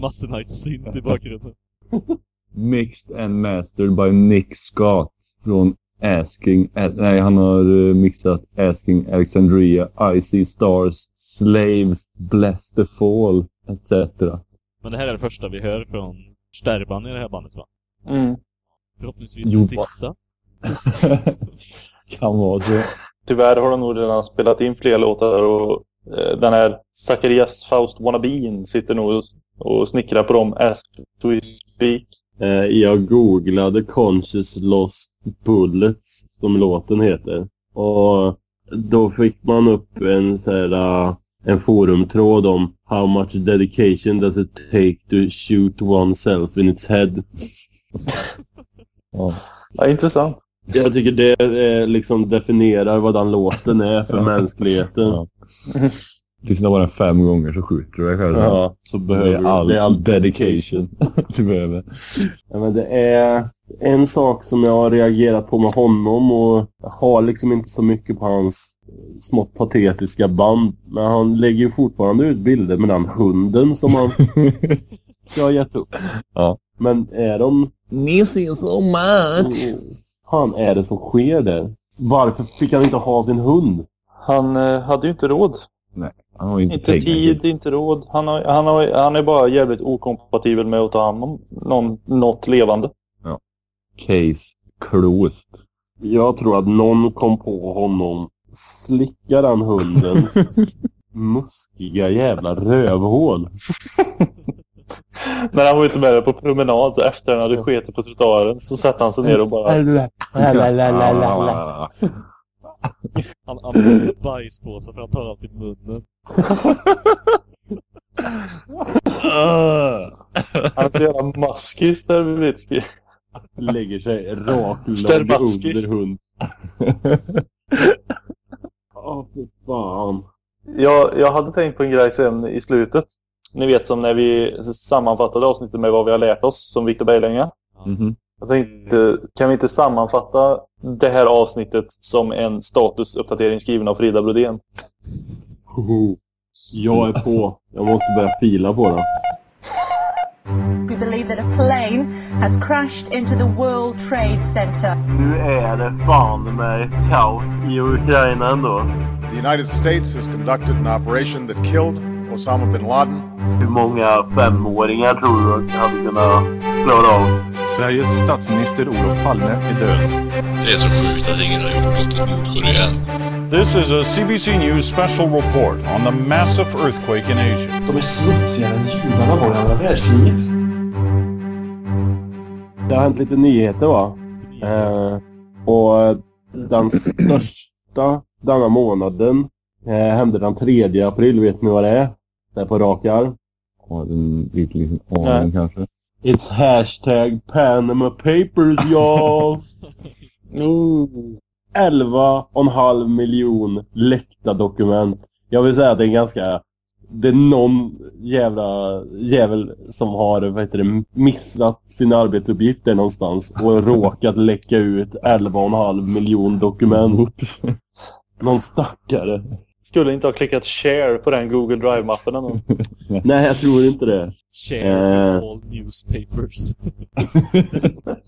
Och så är det en mass-night synt i bakgrunden. Mixed and mastered by Nick Scott från Asking... Nej, han har eh, mixat Asking Alexandria, I See Stars, Slaves, Bless the Fall, etc. Men det här är det första vi hör från Sterban i det här bandet va? Mm. Förhoppningsvis Jo, det sista. kan vara så. Tyvärr har de nog redan spelat in fler låtar och eh, den här Zacharias Faust Wannabeen sitter nog och, snickrar på dem as we speak. Eh, jag googlade Conscious Lost Bullets, som låten heter. Och då fick man upp en så här, eh, en forumtråd om How much dedication does it take to shoot oneself in its head? Ja. Ja, intressant. Jag tycker det eh, liksom definierar vad den låten är för mänskligheten. Ja. Lyssna bara fem gånger så skjuter du dig själv. Ja, så behöver det är all, all dedication du behöver. Ja, men det är en sak som jag har reagerat på med honom och jag har liksom inte så mycket på hans smått patetiska band. Men han lägger ju fortfarande ut bilder med den hunden som han ska ha gett upp. Ja. Men är de... Missing so much. fan är det som sker där? Varför fick han inte ha sin hund? Han eh, hade ju inte råd. Nej, Han har inte, Inte pengar. tid, inte råd. Han, har, han, har, han är bara jävligt okompatibel med att ta hand om någon, något levande. Case closed. Jag tror att någon kom på honom, slicka den hundens muskiga jävla rövhål. När han var ute med det på promenad, så efter han hade skitit på trottoaren, så satte han sig ner och bara... Han använder bajspåsar för han tar allt i munnen. Han är så jävla maskig, Sterbivitski. Lägger sig Sterbaski. under hund. Åh, fy fan. Jag, jag hade tänkt på en grej sen i slutet. Ni vet som när vi sammanfattade avsnittet med vad vi har lärt oss, som Victor Berglänga. Mhm. Jag tänkte, kan vi inte sammanfatta det här avsnittet som en statusuppdatering skriven av Frida Brodén? Jag är på. Jag måste börja fila på den. We believe that a plane has crashed into the World Trade Center. Nu är det fan med kaos i Ukraina ändå. The United States has conducted an operation that killed Osama bin Laden. Hur många femåringar tror du hade kunnat klara av? Sveriges statsminister Olof Palme är död. Det är så sjukt att ingen har gjort något åt Nordkorea This is a CBC News special report on the massive earthquake in Asia. De är smutsigare än judarna var i andra världskriget. Det har hänt lite nyheter va? Eh, och den största denna månaden eh, hände den 3 april. Vet ni vad det är? Det är på rak arm. Har en liten, aning kanske. It's hashtag Panama Papers y'all! Ooh. 11,5 miljon läckta dokument. Jag vill säga att det är ganska... Det är någon jävla jävel som har vad heter det, missat sin arbetsuppgift där någonstans och råkat läcka ut 11,5 miljon dokument. Någon stackare. Skulle inte ha klickat share på den Google Drive-mappen ändå. Nej, jag tror inte det. Share Eh. to all newspapers.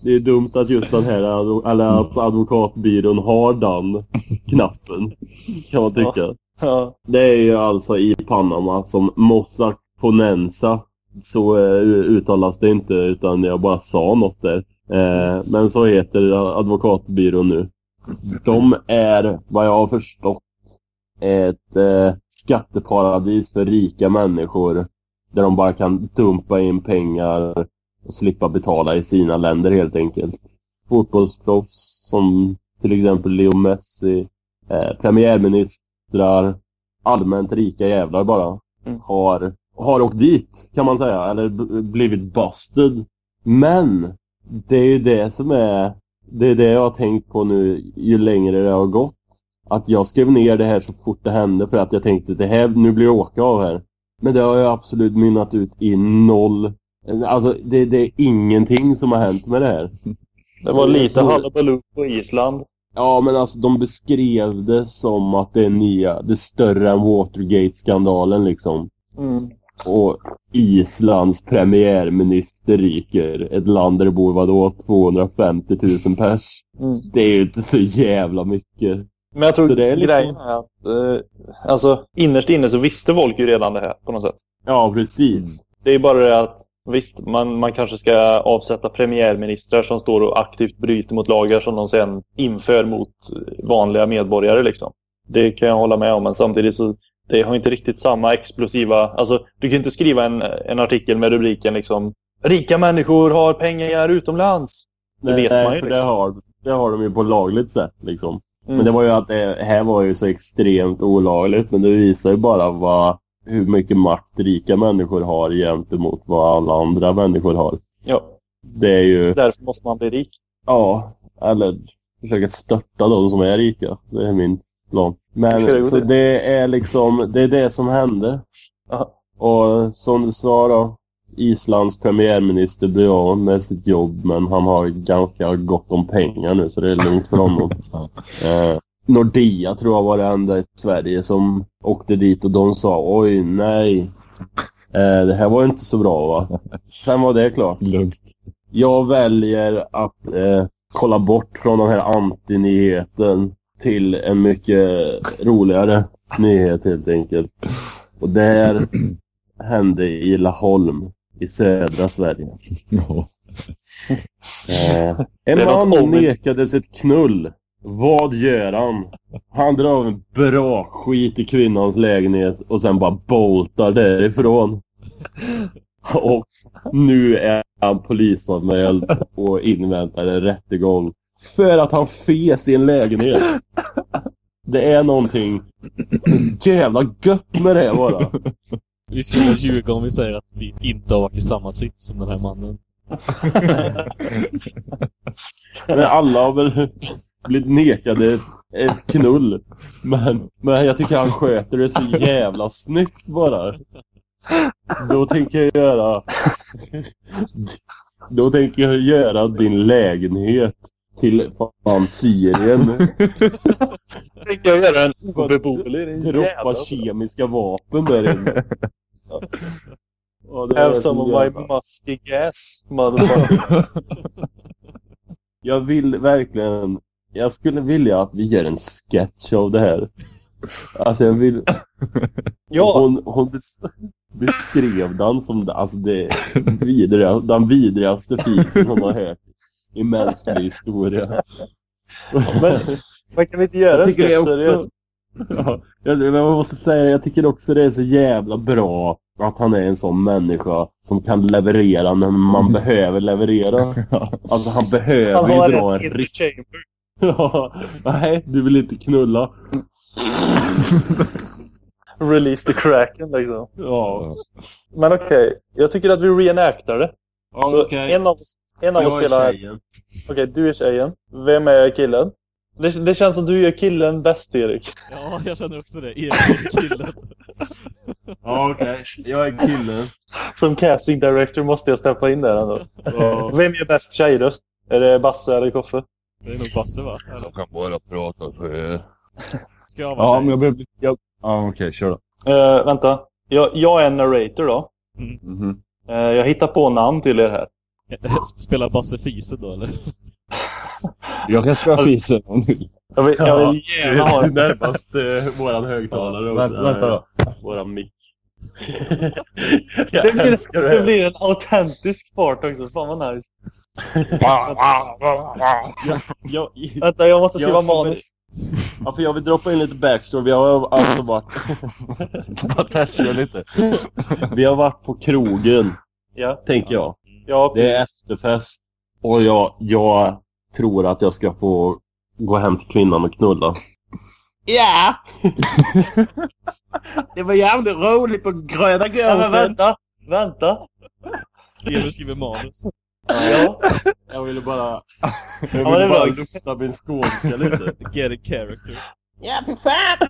Det är dumt att just den här eller att advokatbyrån har den knappen. Kan man tycka. Ja. Det är ju alltså i Panama som Mossack Fonensa. Så eh, uttalas det inte utan jag bara sa något där. Eh, men så heter advokatbyrån nu. De är, vad jag har förstått, ett eh, skatteparadis för rika människor. Där de bara kan dumpa in pengar och slippa betala i sina länder helt enkelt. Fotbollsproffs som till exempel Leo Messi, eh, premiärministrar, allmänt rika jävlar bara, Mm. har, har åkt dit kan man säga, eller blivit busted. Men det är ju det som är, det är det jag har tänkt på nu ju längre det har gått. Att jag skrev ner det här så fort det hände för att jag tänkte det här, nu blir det åka av här. Men det har ju absolut mynnat ut i noll. Alltså det, det är ingenting som har hänt med det här. Det var lite hallabaloo på Island. Ja, men alltså de beskrev det som att det är nya, det är större än Watergate-skandalen liksom. Mm. Och Islands premiärminister ryker. Ett land där det bor vadå? 250 000 pers. Mm. Det är ju inte så jävla mycket. Men jag tror det är liksom- grejen är att eh, alltså, innerst inne så visste folk ju redan det här på något sätt. Ja, precis. Det är bara det att visst, man, man kanske ska avsätta premiärministrar som står och aktivt bryter mot lagar som de sen inför mot vanliga medborgare liksom. Det kan jag hålla med om, men samtidigt så det har inte riktigt samma explosiva... Alltså, du kan inte skriva en, en artikel med rubriken liksom Rika människor har pengar utomlands. Det Nej, vet man ju. Liksom. det har, det har de ju på lagligt sätt liksom. Mm. Men det var ju att det här var ju så extremt olagligt. Men det visar ju bara vad, hur mycket makt rika människor har gentemot vad alla andra människor har. Ja, Det är ju, därför måste man bli rik. ja, eller försöka störta de som är rika. Det är min plan. Men så det är liksom, det är det som hände. Och som du sa då, Islands premiärminister blir av med sitt jobb men han har ganska gott om pengar nu så det är lugnt för honom. eh, Nordea tror jag var det enda i Sverige som åkte dit och de sa oj nej. Eh, det här var inte så bra va. Sen var det klart. Lugnt. Jag väljer att eh, kolla bort från den här anti-nyheten till en mycket roligare nyhet helt enkelt. Och det här hände i Laholm i södra Sverige. Eh, en man nekades ett knull. Vad gör han? Han drar av en bra skit i kvinnans lägenhet och sen bara boltar därifrån. Och nu är han polisanmäld och inväntar en rättegång. För att han fes i en lägenhet. Det är någonting jävla gött med det bara. Vi skulle ljuga om vi säger att vi inte har varit i samma sits som den här mannen. Men alla har väl blivit nekade ett knull. Men, men jag tycker han sköter det så jävla snyggt bara. Då tänker jag göra... Då tänker jag göra din lägenhet till fan Syrien. Tänker jag göra en obeboelig. Droppa kemiska vapen där inne. Ja, det är Have some of my musky gas, motherfucker. Jag vill verkligen... Jag skulle vilja att vi gör en sketch av det här. Alltså jag vill... Ja. Hon, hon bes- beskrev den som alltså det vidriga, den vidrigaste fisen hon har hört i mänsklig historia. Men man kan inte göra Jag tycker det också... seriöst. Ja, jag, men jag måste säga, jag tycker också det är så jävla bra att han är en sån människa som kan leverera när man behöver leverera. Alltså han behöver Han har ju dra en riktig... Ja, nej, du vill inte knulla. Release the kraken liksom. Ja. Men okej, jag tycker att vi reenactar det. Ja, okej. En av, en av oss spelar... Okej, du är tjejen. Vem är killen? Det, det känns som du är killen bäst, Erik. Ja, jag känner också det. Erik är killen. Ja, okej. Jag är killen. Som casting director måste jag steppa in där ändå. Ja. Vem är bäst tjejröst? Är det Basse eller Koffe? Det är nog Basse va? Eller? Jag kan bara prata för er. Ska jag vara Ja, tjej? men jag behöver... Jag... Ja, okej, kör då. Uh, vänta. Jag, jag är narrator då. Mhm. Eh, jag hittar på namn till er här. Spelar Basse Fise då eller? Jag kan spela fisen om du vill. Jag vill, jag vill gärna ha en... Närmast eh, våran högtalare. och- Vänta, vänta. Våran mick. Det blir, det blir en autentisk fart också. Fan vad nice. Jag, Vänta, jag måste skriva jag manus. Ja, för jag vill droppa in lite backstory. Vi har alltså varit... Kör lite. Vi har varit på krogen, Ja. tänker jag. Ja, Det är efterfest. Och jag, jag tror att jag ska få gå hem till kvinnan och knulla. Ja! det var jävligt roligt på Gröna ja men vänta. Vänta. Emil skriver manus. Ja. Jag ville bara... Jag ville det är bara lufta min skånska lite. Get a character. Ja, för fan!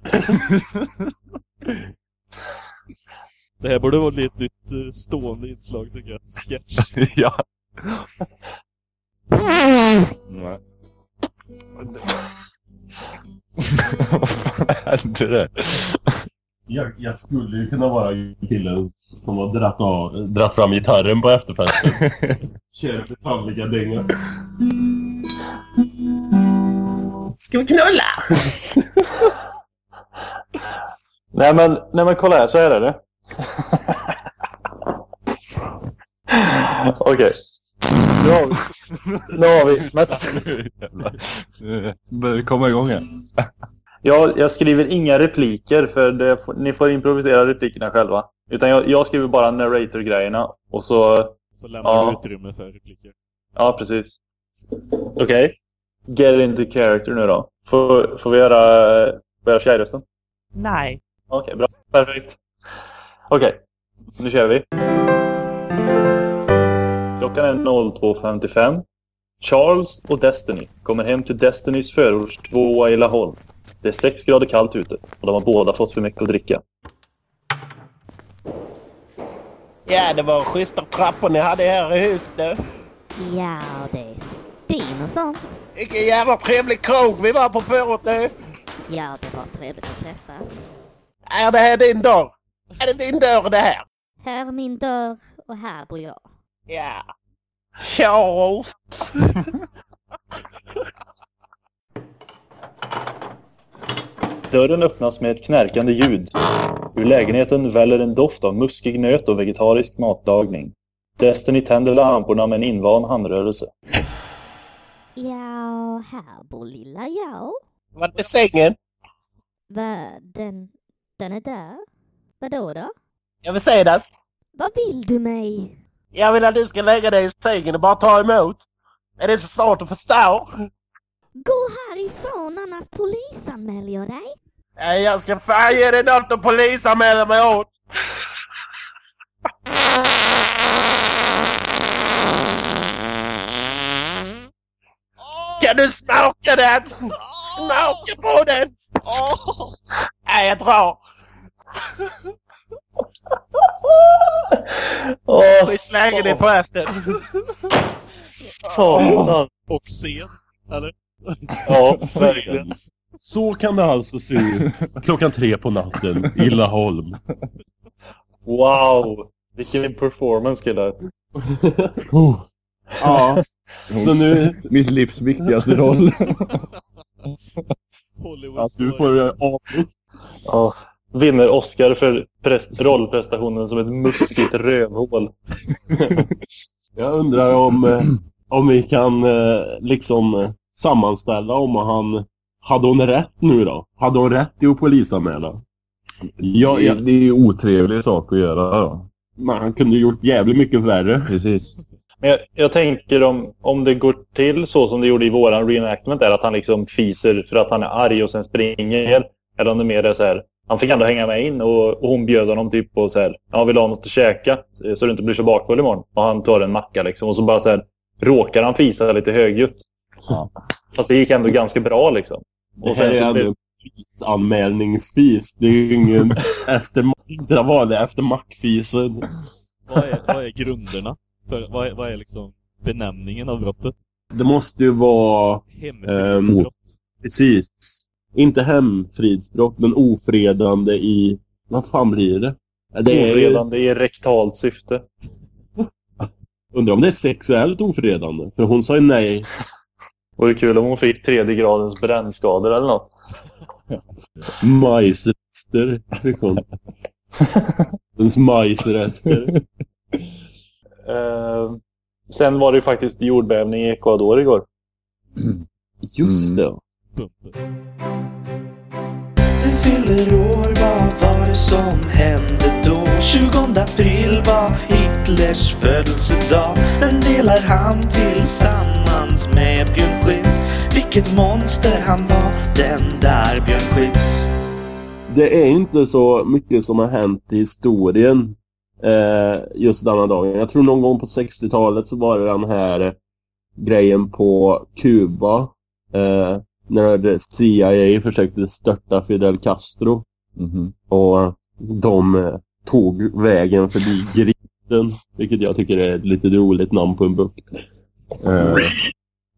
Det här borde vara ett nytt eh, stående inslag tycker jag. Sketch. ja. Nej. Vad fan hände det? Jag, jag skulle ju kunna vara killen som har dratt, av, dratt fram gitarren på efterfesten. Kör Metallica-dänga. Ska vi knulla? Nej men, nej men kolla här, så här är det. Okej. Nu har vi... Nu har vi... Men, Nu igång här. jag, jag skriver inga repliker för det, ni får improvisera replikerna själva. Utan jag, jag skriver bara narrator-grejerna och så... Så lämnar Ja. du utrymme för repliker. Ja, precis. Okej. Get into character nu då. Får, får vi göra, får göra tjejrösten? Nej. Okej, bra. Perfekt. Okej, nu kör vi. Klockan är 02.55. Charles och Destiny kommer hem till Destinys förortstvåa i Laholm. Det är sex grader kallt ute och de har båda fått för mycket att dricka. Ja, det var schyssta trappor ni hade här i huset nu. Ja, det är sten och sånt. Vilken jävla trevlig krog vi var på förut nu. Ja, det var trevligt att träffas. Är det här din dörr? Är det din dörr det här? Här är min dörr och här bor jag. Ja. Charles. Dörren öppnas med ett knärkande ljud Ur lägenheten väller en doft av muskig nöt och vegetarisk matlagning. Destiny tänder lamporna med en invan handrörelse. Ja, här bor lilla jag. Var är sängen? Va, den, den är där? Vadå då? Jag vill se den. Vad vill du mig? Jag vill att du ska lägga dig i sängen och bara ta emot. Är det så svårt att förstå? Gå härifrån annars polisanmäler jag dig. Nej, jag ska fan ge dig något att polisanmäla mig åt. Kan du smaka den? Smaka på den! Nej, jag drar. Åh, Vi slänger dig förresten. Satan. Och sen, eller? Ja, verkligen. Så kan det alltså se ut klockan tre på natten i Laholm. Wow! Vilken performance killar. Oh. Ja, så nu... Mitt livs viktigaste roll. Hollywood Att du får göra avbrott. Ja. Vinner Oscar för pres- rollprestationen som ett muskigt rövhål. Jag undrar om, eh, om vi kan eh, liksom eh, sammanställa om han... Hade hon rätt nu då? Hade hon rätt i att polisanmäla? Ja, ja, det är ju otrevlig sak att göra då. Men han kunde gjort jävligt mycket värre. Precis. Men jag, jag tänker om, om det går till så som det gjorde i våran reenactment är att han liksom fiser för att han är arg och sen springer. Eller om det mer är så här. Han fick ändå hänga med in och, och hon bjöd honom typ på så här. Ja, vill du ha något att käka? eh, Så du inte blir så bakfull imorgon. Och han tar en macka liksom. Och så bara så här. Råkar han fisa lite högljutt. Ja. Fast det gick ändå ganska bra liksom. Det Och här sen är så ändå blev, en polisanmälningsfis. Det är ju ingen efter... Det var det efter mackfisen. Vad är, vad är grunderna? För, vad, är, vad är liksom benämningen av brottet? Det måste ju vara... Hemfridsbrott. Precis. Inte hemfridsbrott, men ofredande i... Vad fan blir det? det är, ofredande i rektalt syfte. Undrar om det är sexuellt ofredande? För hon sa ju nej. Vore kul om hon fick tredje gradens brännskador eller något. Majsrester fick hon. Majsrester. Eh, sen var det ju faktiskt jordbävning i Ecuador igår. Just det. Den fyller år, vad var det som hände då? 20 april var Hitlers födelsedag. Den delar han tillsammans med Björn Skifs. Vilket monster han var, den där Björn Skifs. Det är inte så mycket som har hänt i historien eh, just denna dagen. Jag tror någon gång på 60-talet så var det den här grejen på Kuba. Eh, när CIA försökte störta Fidel Castro. Mhm. Och de eh, tog vägen förbi Griten. Vilket jag tycker är ett lite roligt namn på en bukt. Eh,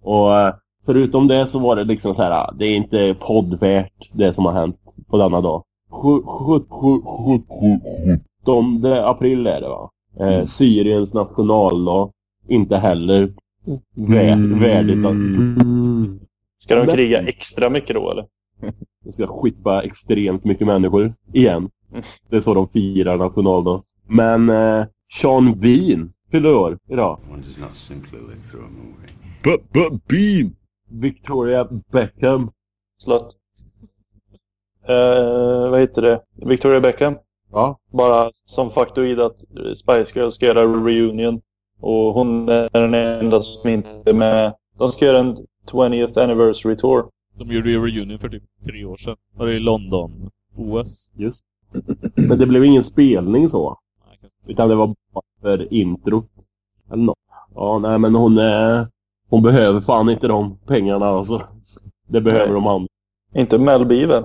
och eh, förutom det så var det liksom så här, ah, det är inte poddvärt det som har hänt på denna dag. Sju- sju- sju- sju- sju- 17 april är det va? Eh, Syriens nationaldag. Inte heller vä Mm. värdigt att... Ska de kriga extra mycket då eller? De ska skippa extremt mycket människor igen. Det är så de firar nationaldag. Men eh, Sean Bean fyller år idag. One does not simply live through a movie. B- Bean! Victoria Beckham. Slött. Eh, vad heter det? Victoria Beckham. Ja. Bara som faktoid att Spice Girls ska göra reunion. Och hon är den enda som inte är med. De ska göra en 20th anniversary tour. De gjorde ju reunion för typ tre år sedan. Var det i London? OS? Just. Men det blev ingen spelning så. Utan det var bara för introt. Eller något. Ja, nej men hon är... Hon behöver fan inte de pengarna alltså. Det behöver Nej. de andra. Inte Mel B väl?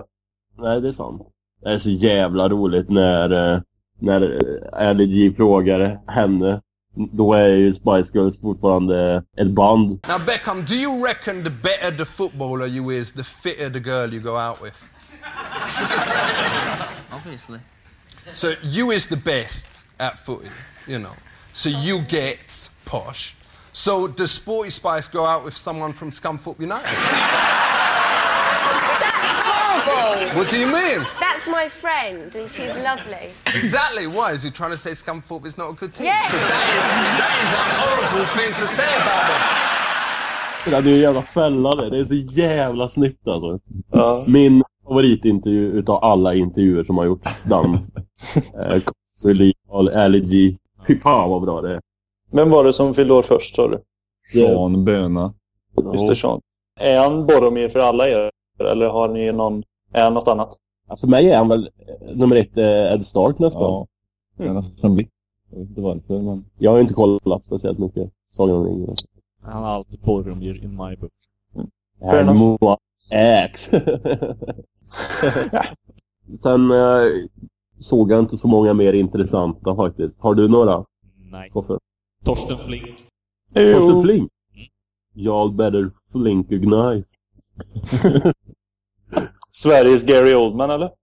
Nej, det är sant. Det är så jävla roligt när, eh, när eh, Ali G frågar henne. Då är ju Spice Girls fortfarande ett band. Now, Beckham, do you reckon the better the footballer you is, the fitter the girl you go out with? Obviously. So you is the best at footy, you know. So you get posh. So does Sporty Spice go out with someone from Scumthorpe United? Horrible! What do you mean? That's my friend, and she's lovely. Exactly. Why? Is he trying to say Scunthorpe is not a good team? Yes. That is a horrible thing to say about them. Det är ju en jävla fälla det. Det är så jävla snyggt alltså. Ja. Min favoritintervju utav alla intervjuer som har gjorts. Ali G. Fy fan vad bra det är. Vem var det som fyllde år först sa du? Sean Böna. Just det, Sean. Är han Boromir för alla er? Eller har ni någon... Är han något annat? Ja, För mig är han väl eh, nummer ett eh, Ed Stark nästan. Ja. Blick. Jag vet inte varför men... Jag har ju inte kollat speciellt mycket. Sagan om ringen. Han har alltid Boromir in my book. Fair And enough. Sen eh, såg jag inte så många mer intressanta faktiskt. Har du några? Nej. Koffe? Torsten Flink. Torsten Flink? Y'all better flinkagnize. Sveriges Gary Oldman, eller?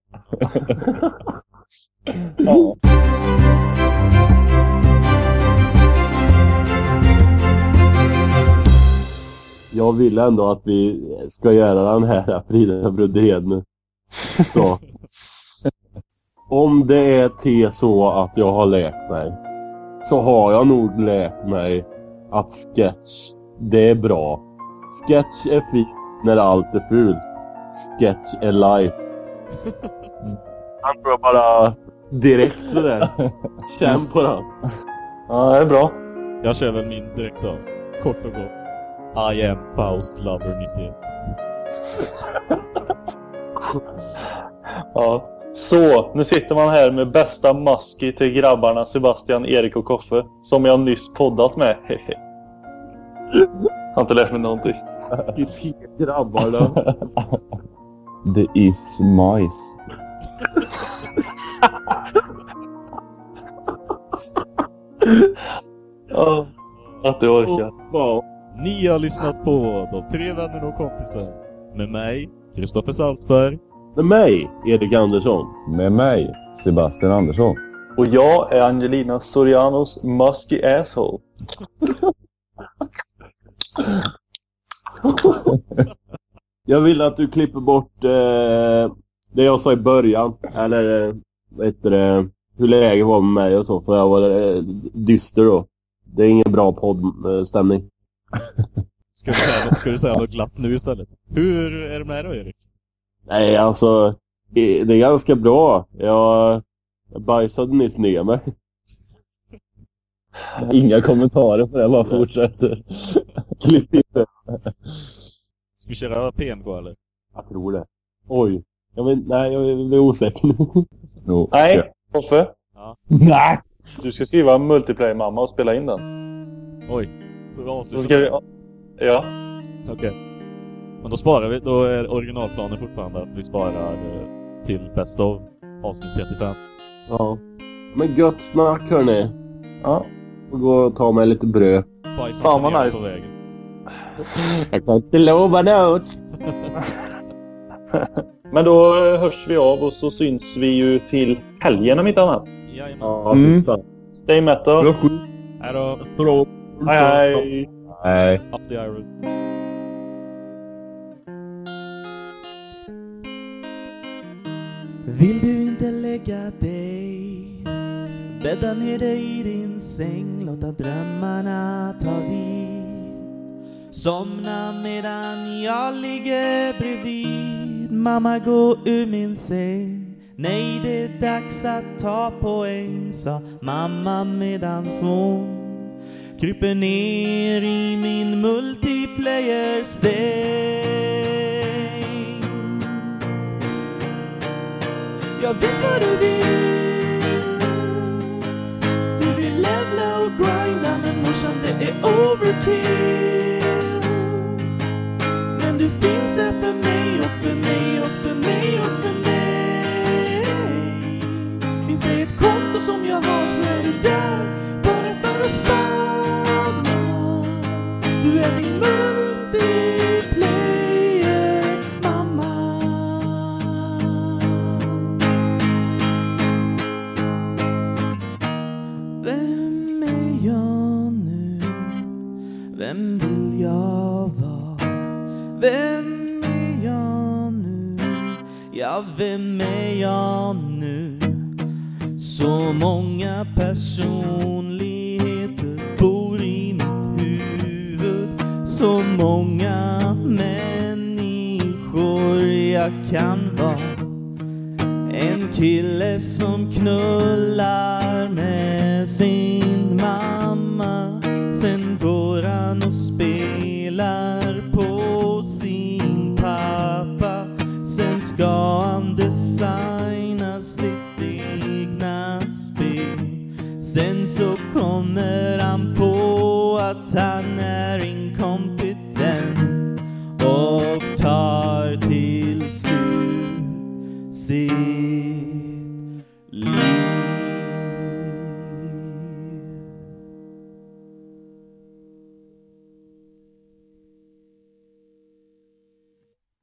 ja. Jag vill ändå att vi ska göra den här Frida Brudhed nu. Så. Om det är till så att jag har lärt mig så har jag nog lärt mig att sketch, det är bra. Sketch är fint när allt är fult. Sketch är life. Han tror jag bara direkt sådär. Känn på den. ja, det är bra. Jag kör väl min direkt då. Kort och gott. I am Faust Lover 91. Ja. Så, nu sitter man här med bästa musky till grabbarna Sebastian, Erik och Koffe. Som jag nyss poddat med. Har inte lärt mig någonting. Till grabbarna. The is mice. Ja, att du orkar. Ja. Ni har lyssnat på De tre vännerna och kompisen. Med mig, Kristoffer Saltberg. Med mig, Erik Andersson. Med mig, Sebastian Andersson. Och jag är Angelina Sorianos musky asshole. Jag vill att du klipper bort eh, det jag sa i början. Eller vad heter det? Hur läget var med mig och så. För jag var eh, dyster då. Det är ingen bra poddstämning. Ska du, säga, ska du säga något glatt nu istället? Hur är det med dig då, Erik? Nej, alltså. Det det är ganska bra. Jag, jag bajsade nyss ner mig. Inga kommentarer på det, bara fortsätter. Klipp in det. Ska vi köra PMK eller? Jag tror det. Oj. Jag vet, nej, jag blir osäker nu. Jo. Nej, Koffe. Ja. Nej! Du ska skriva multiplayer-mamma och spela in den. Oj. Så vi Då avslutar ska vi... Ja. Okej. Men då sparar vi. Då är originalplanen fortfarande att vi sparar eh, till Best of avsnitt 35. Ja. Men gött snack hörni. Ja. Får gå och ta mig lite bröd. Bajsa Fan, vad ner nice. på vägen. Jag kan inte lova något. Men då eh, hörs vi av och så syns vi ju till helgen om inte annat. Jajamän. Ja, Mm. Stay metal. Hej då. Hej hej. Nej. Up the iris. Vill du inte lägga dig Bädda ner dig i din säng Låta drömmarna ta vid. Somna medan jag ligger bredvid. Mamma gå ur min säng. Nej, det är dags att ta poäng Sa mamma medan hon kryper ner i min multiplayer-säng Jag vet vad du vill. Som det är overkill Men du finns här för mig och för mig och för mig och för mig. Finns det ett konto som jag har så är du där. Bara för att spamma Du är min multi Ja, vem är jag nu? Så många personligheter bor i mitt huvud. Så många människor jag kan vara. En kille som knullar med sin mamma. Sen går han och spelar ska han designa sitt egna spel. Sen så kommer han på att han är inkompetent och tar till slut